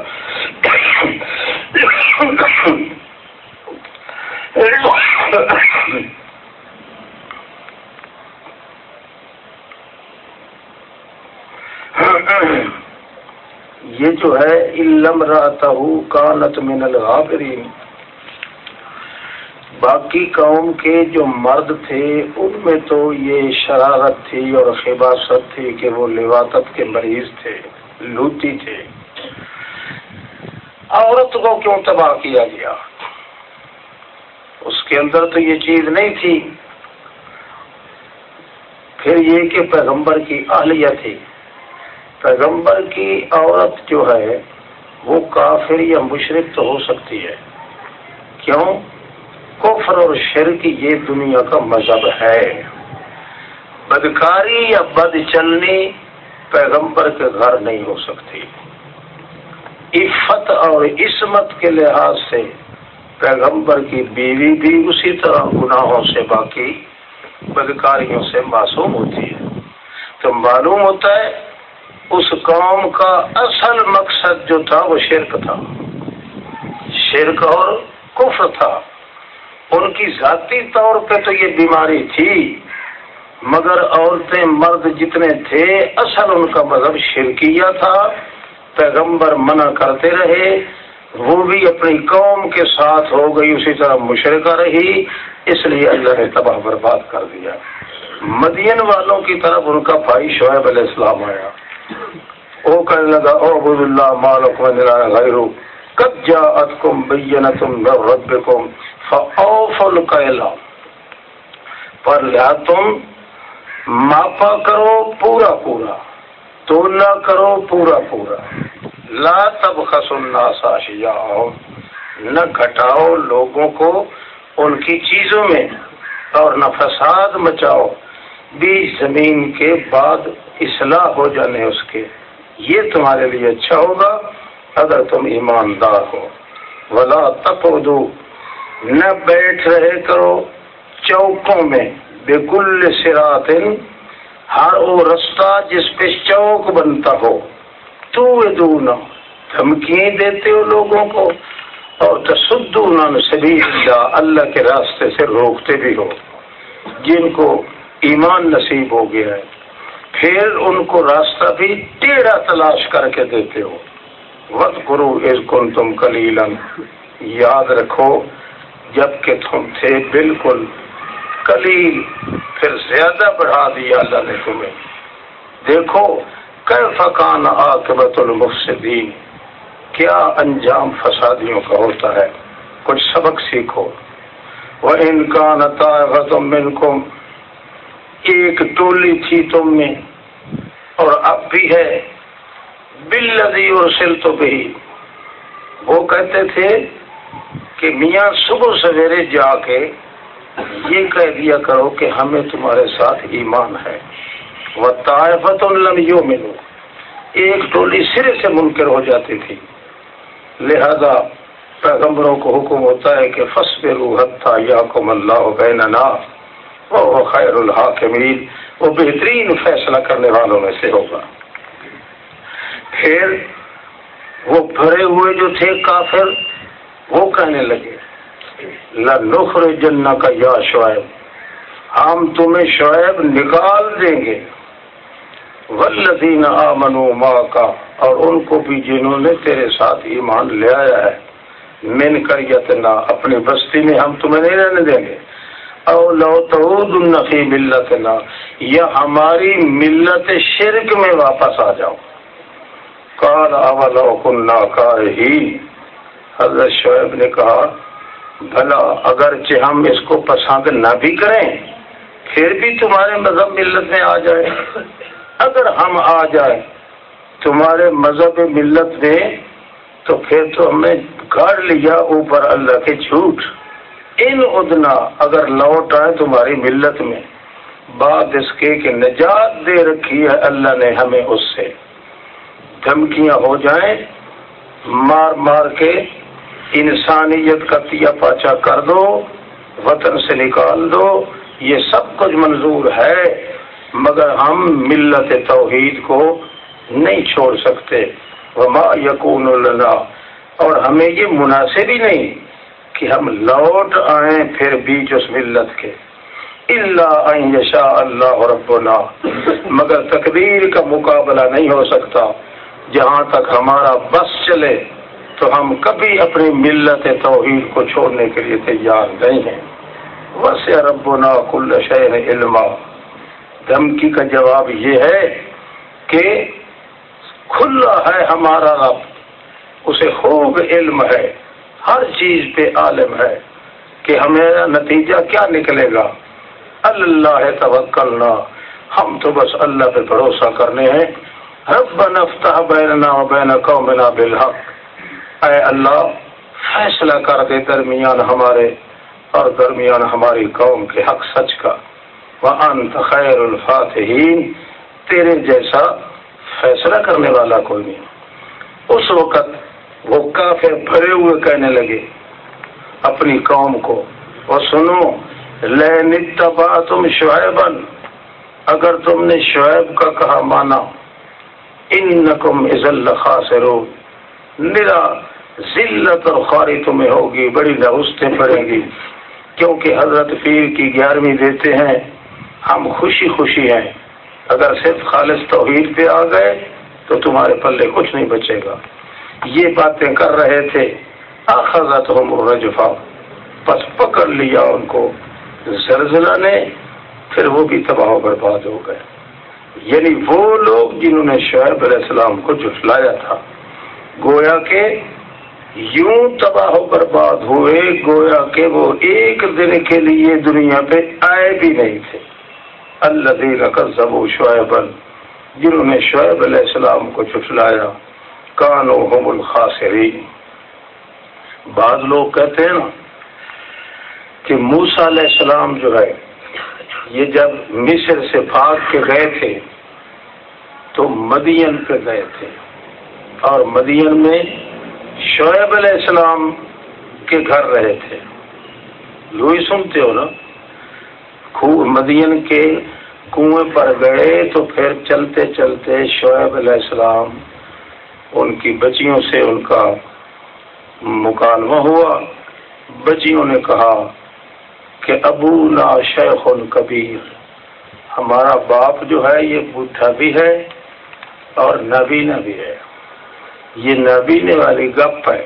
ہاں۔ یہ جو ہے علم رہتا کانت من الغابرین۔ باقی قوم کے جو مرد تھے، ان میں تو یہ شرارت تھی اور خباست تھی کہ وہ لواطت کے مریض تھے، لوتی تھے۔ عورت کو کیوں تباہ کیا گیا؟ اس کے اندر تو یہ چیز نہیں تھی۔ پھر یہ کہ پیغمبر کی اہلیہ تھی۔ پیغمبر کی عورت جو ہے، وہ کافر یا مشرق تو ہو سکتی ہے۔ کیوں؟ کفر اور شرک یہ دنیا کا مذہب ہے۔ بدکاری یا بد چلنی پیغمبر کے گھر نہیں ہو سکتی۔ عفت اور عصمت کے لحاظ سے پیغمبر کی بیوی بھی اسی طرح گناہوں سے باقی، بدکاریوں سے معصوم ہوتی ہے۔ تو معلوم ہوتا ہے اس قوم کا اصل مقصد جو تھا وہ شرک تھا۔ شرک اور کفر تھا۔ ان کی ذاتی طور پہ تو یہ بیماری تھی، مگر عورتیں مرد جتنے تھے، اصل ان کا مذہب شرکیہ تھا۔ پیغمبر منع کرتے رہے، وہ بھی اپنی قوم کے ساتھ ہو گئی، اسی طرح مشرقہ رہی، اس لیے اللہ نے تباہ برباد کر دیا۔ مدین والوں کی طرف ان کا بھائی شعیب علیہ السلام آیا۔ وہ کہنے لگا او عبد اللہ مالک و غیر کب جا اتکم بین تم رب کم فوفل پر لیا تم ماپا کرو پورا پورا تو کرو پورا پورا۔ لا تب خسنا ساشیا نہ گھٹاؤ لوگوں کو ان کی چیزوں میں اور نہ فساد مچاؤ۔ بیس زمین کے بعد اصلاح ہو جانے اس کے۔ یہ تمہارے لیے اچھا ہوگا اگر تم ایماندار ہو۔ ولا تپودو نہ بیٹھ رہے کرو چوکوں میں بالکل سرات ہر وہ رستہ جس پہ چوک بنتا ہو۔ تو نہ دھمکی دیتے ہو لوگوں کو، اور تصدو سبھی اللہ کے راستے سے روکتے بھی ہو۔ جن کو ایمان نصیب ہو گیا ہے۔ پھر ان کو راستہ بھی ٹیڑھا تلاش کر کے دیتے ہو۔ وط کرو اس کن تم کلیلن یاد رکھو، جبکہ تم تھے بالکل کلیل پھر زیادہ بڑھا دیا اللہ نے تمہیں۔ دیکھو کر فقان آکبت المفسدین؟ کیا انجام فسادیوں کا ہوتا ہے؟ کچھ سبق سیکھو۔ وہ انکان من کو ایک ٹولی تھی تم میں، اور اب بھی ہے۔ بلدی اور سل تو بھی وہ کہتے تھے کہ میاں صبح سویرے جا کے یہ کہہ دیا کرو کہ ہمیں تمہارے ساتھ ایمان ہے۔ وہ طائفت یو ملو ایک ٹولی سرے سے منکر ہو جاتی تھی۔ لہذا پیغمبروں کو حکم ہوتا ہے کہ فصب روحت یا کم اللہ بیننا وہ خیر الحاکمین وہ بہترین فیصلہ کرنے والوں میں سے ہوگا۔ پھر وہ بھرے ہوئے جو تھے کافر، وہ کہنے لگے لخر جنا کا یا شعیب، ہم تمہیں شعیب نکال دیں گے۔ ولدین آمنو ماں کا اور ان کو بھی جنہوں نے تیرے ساتھ ایمان لے آیا ہے، من کر یتنا اپنی بستی میں ہم تمہیں نہیں رہنے دیں گے۔ لو تعود النفی ملت نہ یا ہماری ملت شرک میں واپس آ جاؤ۔ کال اول کنہ ہی حضرت شعیب نے کہا، بھلا، اگرچہ ہم اس کو پسند نہ بھی کریں، پھر بھی تمہارے مذہب ملت میں آ جائے اگر ہم آ جائیں، تمہارے مذہب ملت میں، تو پھر تو ہم نے گاڑ لیا اوپر اللہ کے جھوٹ۔ ان ادنا اگر لوٹ آئے تمہاری ملت میں بات اس کے کہ نجات دے رکھی ہے اللہ نے ہمیں اس سے۔ دھمکیاں ہو جائیں، مار مار کے انسانیت کا تیا پاچا کر دو، وطن سے نکال دو، یہ سب کچھ منظور ہے، مگر ہم ملت توحید کو نہیں چھوڑ سکتے۔ وما یقون اللہ اور ہمیں یہ مناسب ہی نہیں۔ کہ ہم لوٹ آئیں پھر بیچ اس ملت کے۔ اللہ یشا اللہ ربنا۔ مگر تقدیر کا مقابلہ نہیں ہو سکتا۔ جہاں تک ہمارا بس چلے، تو ہم کبھی اپنی ملت توحید کو چھوڑنے کے لیے تیار نہیں ہیں۔ بس ربنا کل شہر علما۔ دھمکی کا جواب یہ ہے کہ کھلا ہے ہمارا رب۔ اسے خوب علم ہے۔ ہر چیز پہ عالم ہے کہ ہمیں نتیجہ کیا نکلے گا۔ اللہ توکلنا، ہم تو بس اللہ پہ بھروسہ کرنے ہیں۔ رب نفتح بیننا و بین قومنا بالحق۔ اے اللہ، فیصلہ کر دے درمیان ہمارے اور درمیان ہماری قوم کے حق سچ کا۔ وانت خیر الفاتحین، تیرے جیسا فیصلہ کرنے والا کوئی نہیں۔ اس وقت وہ کافر بھرے ہوئے کہنے لگے، اپنی قوم کو وہ سنو لبا تم شعیب اگر تم نے شعیب کا کہا مانا ان نقم عزل خاصرو نرا ذلت اور خواری تمہیں ہوگی، بڑی نوستیں پڑیں گی، کیونکہ حضرت پیر کی گیارہویں دیتے ہیں، ہم خوشی خوشی ہیں۔ اگر صرف خالص توحید پہ آ گئے، تو تمہارے پلے کچھ نہیں بچے گا۔ یہ باتیں کر رہے تھے۔ آخذت ہم رجفا بس پکڑ لیا ان کو۔ زلزلہ نے، پھر وہ بھی تباہ و برباد ہو گئے۔ یعنی وہ لوگ جنہوں نے شعیب علیہ السلام کو جٹلایا تھا۔ گویا کے یوں تباہ و برباد ہوئے، گویا کہ وہ ایک دن کے لیے دنیا پہ آئے بھی نہیں تھے۔ اللہ دین زبو شعیب جنہوں نے شعیب علیہ السلام کو جٹلایا کانو ہم الخاصرین بعض لوگ کہتے ہیں نا کہ موسا علیہ السلام جو ہے، یہ جب مصر سے بھاگ کے گئے تھے، تو مدین پہ گئے تھے۔ اور مدین میں شعیب علیہ السلام کے گھر رہے تھے۔ لوئی سنتے ہو نا؟ مدین کے کنویں پر گئے تو پھر چلتے چلتے شعیب علیہ السلام ان کی بچیوں سے ان کا مکالمہ ہوا۔ بچیوں نے کہا کہ ابو نا شیخ کبیر، ہمارا باپ جو ہے یہ بوٹھا بھی ہے اور نبینا بھی ہے۔ یہ نبینے والی گپ ہے۔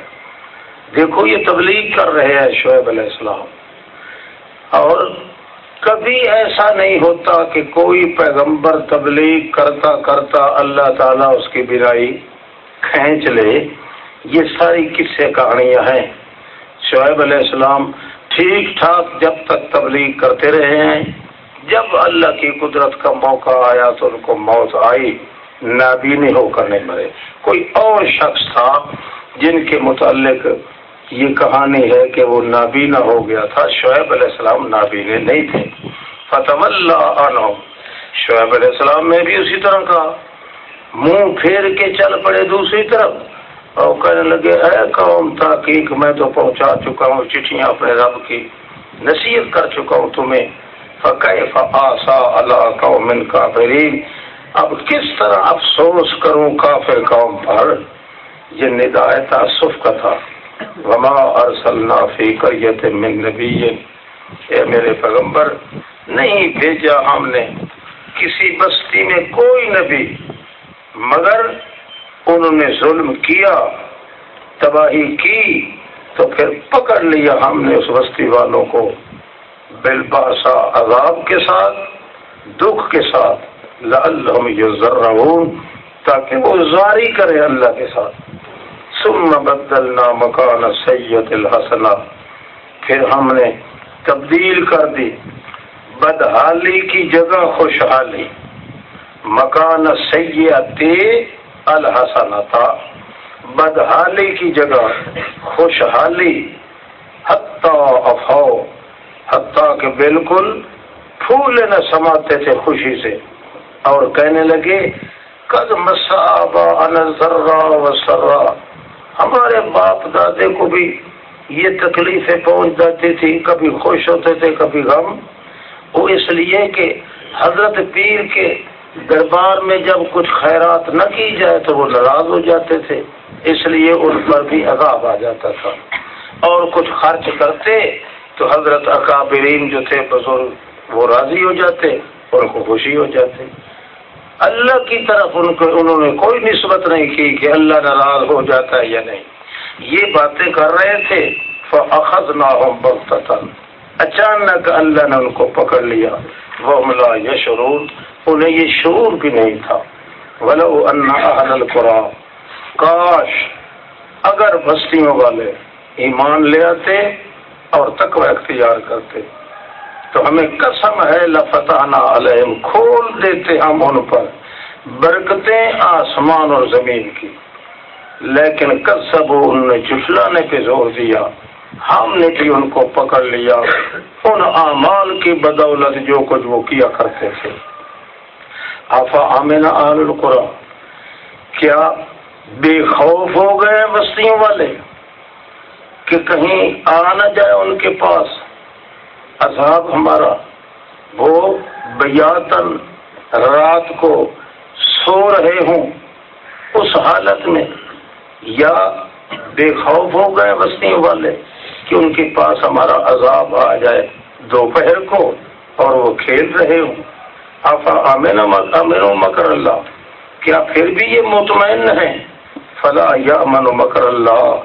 دیکھو یہ تبلیغ کر رہے ہیں شعیب علیہ السلام۔ اور کبھی ایسا نہیں ہوتا کہ کوئی پیغمبر تبلیغ کرتا کرتا اللہ تعالیٰ اس کی برائی کھینچ لے، یہ ساری کس سے کہانیاں ہیں۔ شعیب علیہ السلام ٹھیک ٹھاک جب تک تبلیغ کرتے رہے ہیں، جب اللہ کی قدرت کا موقع آیا تو ان کو موت آئی، نابینے ہو کر نہیں مرے۔ کوئی اور شخص تھا جن کے متعلق یہ کہانی ہے کہ وہ نابینا ہو گیا تھا، شعیب علیہ السلام نابینے نہیں تھے۔ فتح اللہ عنہ شعیب علیہ السلام میں بھی اسی طرح کا منہ پھیر کے چل پڑے دوسری طرف۔ اور کہنے لگے، اے قوم، تحقیق میں تو پہنچا چکا ہوں، چٹھیاں اپنے رب کی نصیحت کر چکا ہوں تمہیں۔ فقیف آسا اللہ قوم کافرین اب کس طرح افسوس کروں کافر قوم پر؟ یہ ندائے تعصف کا تھا۔ وما ارسلنا فی قریت من نبی اے میرے پیغمبر، نہیں بھیجا ہم نے۔ کسی بستی میں کوئی نبی مگر انہوں نے ظلم کیا، تباہی کی، تو پھر پکڑ لیا ہم نے اس بستی والوں کو بلباسا عذاب کے ساتھ، دکھ کے ساتھ، لعلہم یزرعون تاکہ وہ زاری کرے اللہ کے ساتھ۔ ثم بدلنا مکان سید الحسنہ۔ پھر ہم نے تبدیل کر دی، بدحالی کی جگہ خوشحالی۔ مکان سید الحسنتا، بدحالی کی جگہ، خوشحالی، حتیٰ افو، حتیٰ کہ بالکل پھول نہ سماتے تھے خوشی سے۔ اور کہنے لگے، قد ذرا و سرا ہمارے باپ دادے کو بھی یہ تکلیفیں پہنچ جاتی تھی کبھی خوش ہوتے تھے، کبھی غم۔ وہ اس لیے کہ حضرت پیر کے دربار میں جب کچھ خیرات نہ کی جائے تو وہ ناراض ہو جاتے تھے، اس لیے ان پر بھی عذاب آ جاتا تھا۔ اور کچھ خرچ کرتے تو حضرت اکابرین جو تھے بزرگ، وہ راضی ہو جاتے، ان کو خوشی ہو جاتی۔ اللہ کی طرف ان کو، انہوں نے کوئی نسبت نہیں کی کہ اللہ ناراض ہو جاتا ہے یا نہیں۔ یہ باتیں کر رہے تھے فخذ نہ ہو اچانک اللہ نے ان کو پکڑ لیا۔ وہ ملا یشرور انہیں یہ شعور بھی نہیں تھا۔ ولو ان اہل القرا کاش اگر بستیوں والے ایمان لے آتے اور تقوی اختیار کرتے۔ تو ہمیں قسم ہے، لفتحنا علیہم کھول دیتے ہم ان پر برکتیں آسمان اور زمین کی۔ لیکن کسب ان نے جھٹلانے پہ زور دیا۔ ہم نے بھی ان کو پکڑ لیا۔ ان اعمال کی بدولت جو کچھ وہ کیا کرتے تھے۔ آفا آمین آل القرا کیا بے خوف ہو گئے بستیوں والے کہ کہیں آ نہ جائے ان کے پاس؟ عذاب ہمارا. وہ بیاتن رات کو سو رہے ہوں اس حالت میں. یا بے خوف ہو گئے بستیوں والے کہ ان کے پاس ہمارا عذاب آ جائے. دوپہر کو اور وہ کھیل رہے ہوں. آفا امین امین و مکر اللہ۔ کیا پھر بھی یہ مطمئن ہے فلا یا امن و مکر اللہ۔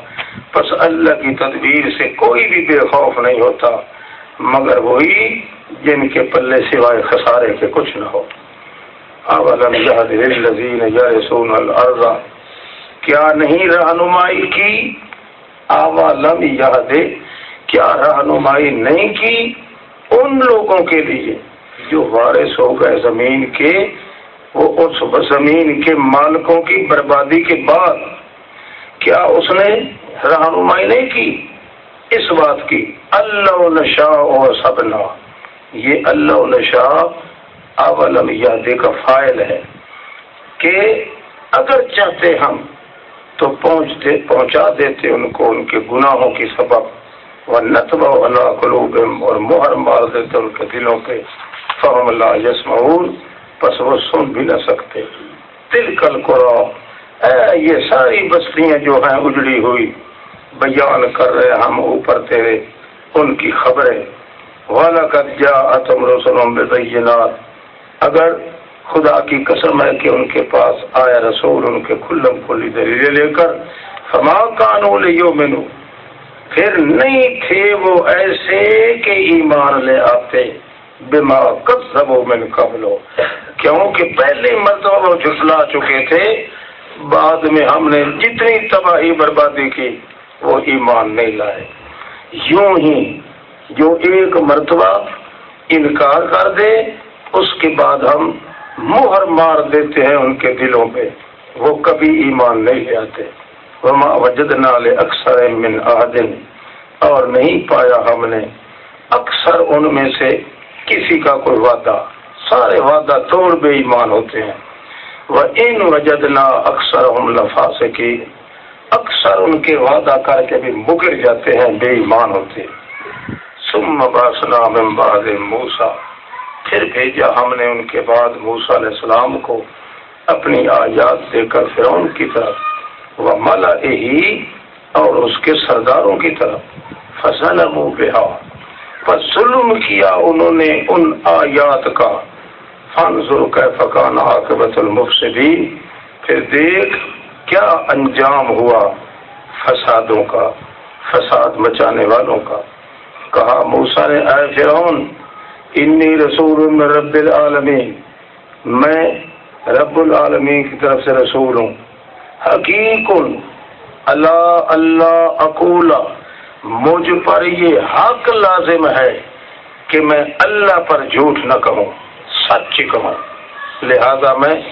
بس اللہ کی تدبیر سے کوئی بھی بے خوف نہیں ہوتا، مگر وہی جن کے پلے سوائے خسارے کے کچھ نہ ہو۔ اولم لذین یا رسول الرضا کیا نہیں رہنمائی کی؟ اولم یاد کیا رہنمائی نہیں کی؟ ان لوگوں کے لیے۔ جو وارث ہو گئے زمین کے، وہ اس زمین کے مالکوں کی بربادی کے بعد کیا اس نے رہنمائی نہیں کی؟ اس بات کی۔ اللہ نشا اور سبنا یہ اللہ نشا اولم یادے کا فائل ہے کہ اگر چاہتے ہم تو پہنچتے، پہنچا دیتے ان کو ان کے گناہوں کی سبب۔ وہ نتبا اللہ قلوب اور مہر مار دیتے ان کے دلوں پہ۔ فہم اللہ یسمعون پس وہ سن بھی نہ سکتے۔ دل کل کو یہ ساری بستیاں جو ہیں اجڑی ہوئی، بیان کر رہے ہم اوپر تیرے، ان کی خبریں۔ والا کر جا اتم رسولوں اگر خدا کی قسم ہے کہ ان کے پاس آیا رسول، ان کے کھلم کھلی دلیلے لے کر، فما کانو لیو مینو پھر نہیں تھے وہ ایسے کہ ایمان لے آتے۔ بما کذبوا من قبل. کیونکہ پہلی مرتبہ وہ جھٹلا چکے تھے، بعد میں ہم نے جتنی تباہی بربادی کی، وہ ایمان نہیں لائے۔ یوں ہی جو ایک مرتبہ انکار کر دے، اس کے بعد ہم مہر مار دیتے ہیں ان کے دلوں پہ۔ وہ کبھی ایمان نہیں لے آتے۔ وما وجد نالے اکثر من آدن اور نہیں پایا ہم نے۔ اکثر ان میں سے کسی کا کوئی وعدہ، سارے وعدہ توڑ بے ایمان ہوتے ہیں۔ وہ ان وجد نہ اکثر ہم لفا سے اکثر ان کے وعدہ کر کے بھی مکر جاتے ہیں، بے ایمان ہوتے سم باسنا بعد موسا پھر بھیجا ہم نے ان کے بعد موسا علیہ السلام کو اپنی آیات دے کر فرعون کی طرف۔ وہ ملا اور اس کے سرداروں کی طرف۔ فصل منہ پر ظلم کیا انہوں نے ان آیات کا۔ فن ضرور فقان عاقبت المفسدین۔ پھر دیکھ کیا انجام ہوا فسادوں کا، فساد مچانے والوں کا۔ کہا موسا نے، اے فرعون، انی رسول رب العالمین۔ میں رب العالمین کی طرف سے رسول ہوں۔ حقیق اللہ اللہ اکولا مجھ پر یہ حق لازم ہے کہ میں اللہ پر جھوٹ نہ کہوں سچ کہوں۔ لہذا میں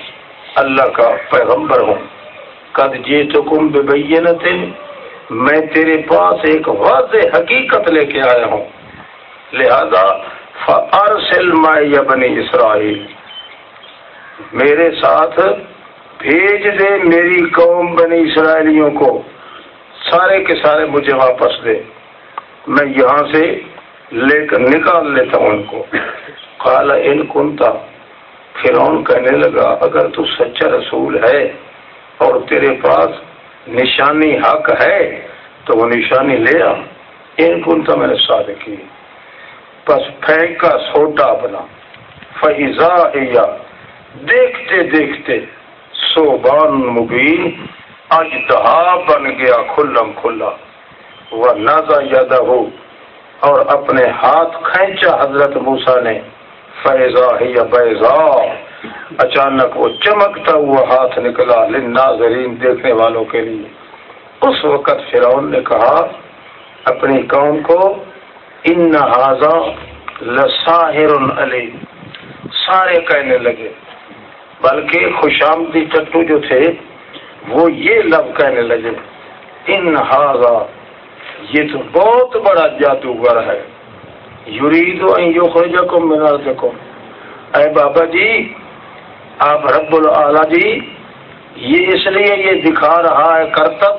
اللہ کا پیغمبر ہوں۔ قد جی تو کم بے میں تیرے پاس ایک واضح حقیقت لے کے آیا ہوں۔ لہذا فارسل یا بنی اسرائیل، میرے ساتھ بھیج دے میری قوم بنی اسرائیلیوں کو۔ سارے کے سارے مجھے واپس دے۔ میں یہاں سے لے کر نکال لیتا ہوں ان کو۔ کالا ان کنتا فرعون کہنے لگا، اگر تو سچا رسول ہے اور تیرے پاس نشانی حق ہے، تو وہ نشانی لے آ۔ ان کن میں نے ساد کی بس پھینکا سوٹا بنا فیضا دیکھتے دیکھتے سوبان مبین اج دہا بن گیا کھلم کھلا۔ وہ نازا یادہ ہو اور اپنے ہاتھ کھینچا حضرت موسا نے۔ فیضا یا بیضا۔ اچانک وہ چمکتا ہوا ہاتھ نکلا لن دیکھنے والوں کے لیے۔ اس وقت فرعون نے کہا، اپنی قوم کو، ان لساہر علی سارے کہنے لگے، بلکہ خوش آمدی چٹو جو تھے وہ یہ لب کہنے لگے، ان ہاضا یہ تو بہت بڑا جادوگر ہے۔ یورید کو منا سکو اے بابا جی آپ رب العلیٰ جی یہ اس لیے یہ دکھا رہا ہے کرتب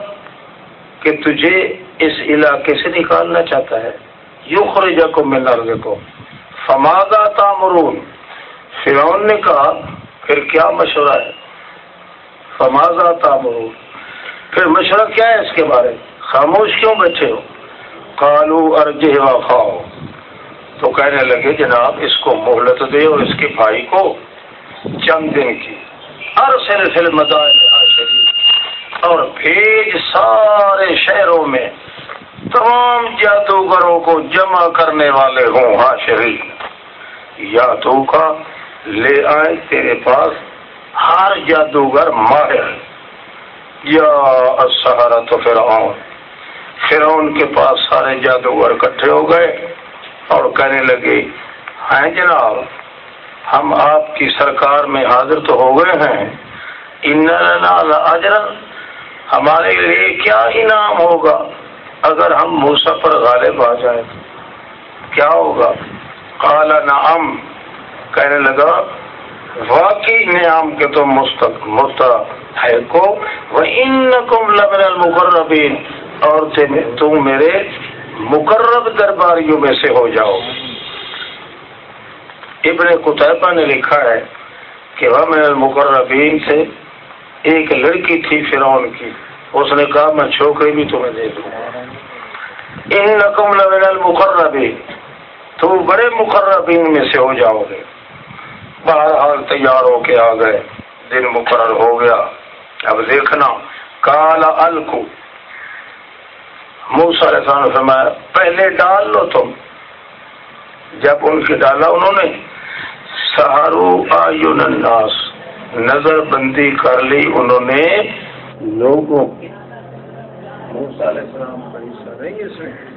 کہ تجھے اس علاقے سے نکالنا چاہتا ہے۔ یو خرجہ کو ملا کو فمادا تامرون؟ فرعون نے کہا، پھر کیا مشورہ ہے؟ فمازا تامرون پھر مشورہ کیا ہے اس کے بارے خاموش کیوں بیٹھے ہو؟ کالو ارج خاؤ تو کہنے لگے، جناب، اس کو مہلت دے اور اس کے بھائی کو چند دن کی۔ ہر سلسل مدائن اور بھیج سارے شہروں میں تمام جادوگروں کو جمع کرنے والے ہوں ہاں شریف یا تو کا لے آئے تیرے پاس ہر جادوگر ماہر یا سہارا تو فرعون۔ فرعون کے پاس سارے جادوگر اکٹھے ہو گئے اور کہنے لگے ہیں جناب، ہم آپ کی سرکار میں حاضر تو ہو گئے ہیں۔ اجرن ہمارے لیے کیا انعام ہوگا اگر ہم موسا پر غالب آ جائیں؟ کیا ہوگا؟ کالا نعم۔ کہنے لگا واقعی نعام کے تو مستق ہے کو وہ ان المقربین اور تم میرے مقرب درباریوں میں سے ہو جاؤ۔ ابن قطعبہ نے لکھا ہے کہ وہ میں المقربین سے ایک لڑکی تھی فرعون کی۔ اس نے کہا، میں چھوکری بھی تمہیں دے دوں۔ ان نقم لمن المقربی تو بڑے مقربین میں سے ہو جاؤ گے۔ بہرحال تیار ہو کے آ گئے۔ دن مقرر ہو گیا۔ اب دیکھنا، کالا الکو۔ منہ سارے سان فرمایا، پہلے ڈال لو تم۔ جب ان کی ڈالا انہوں نے، سہارو آیون الناس۔ نظر بندی کر لی انہوں نے لوگوں کی۔ علیہ السلام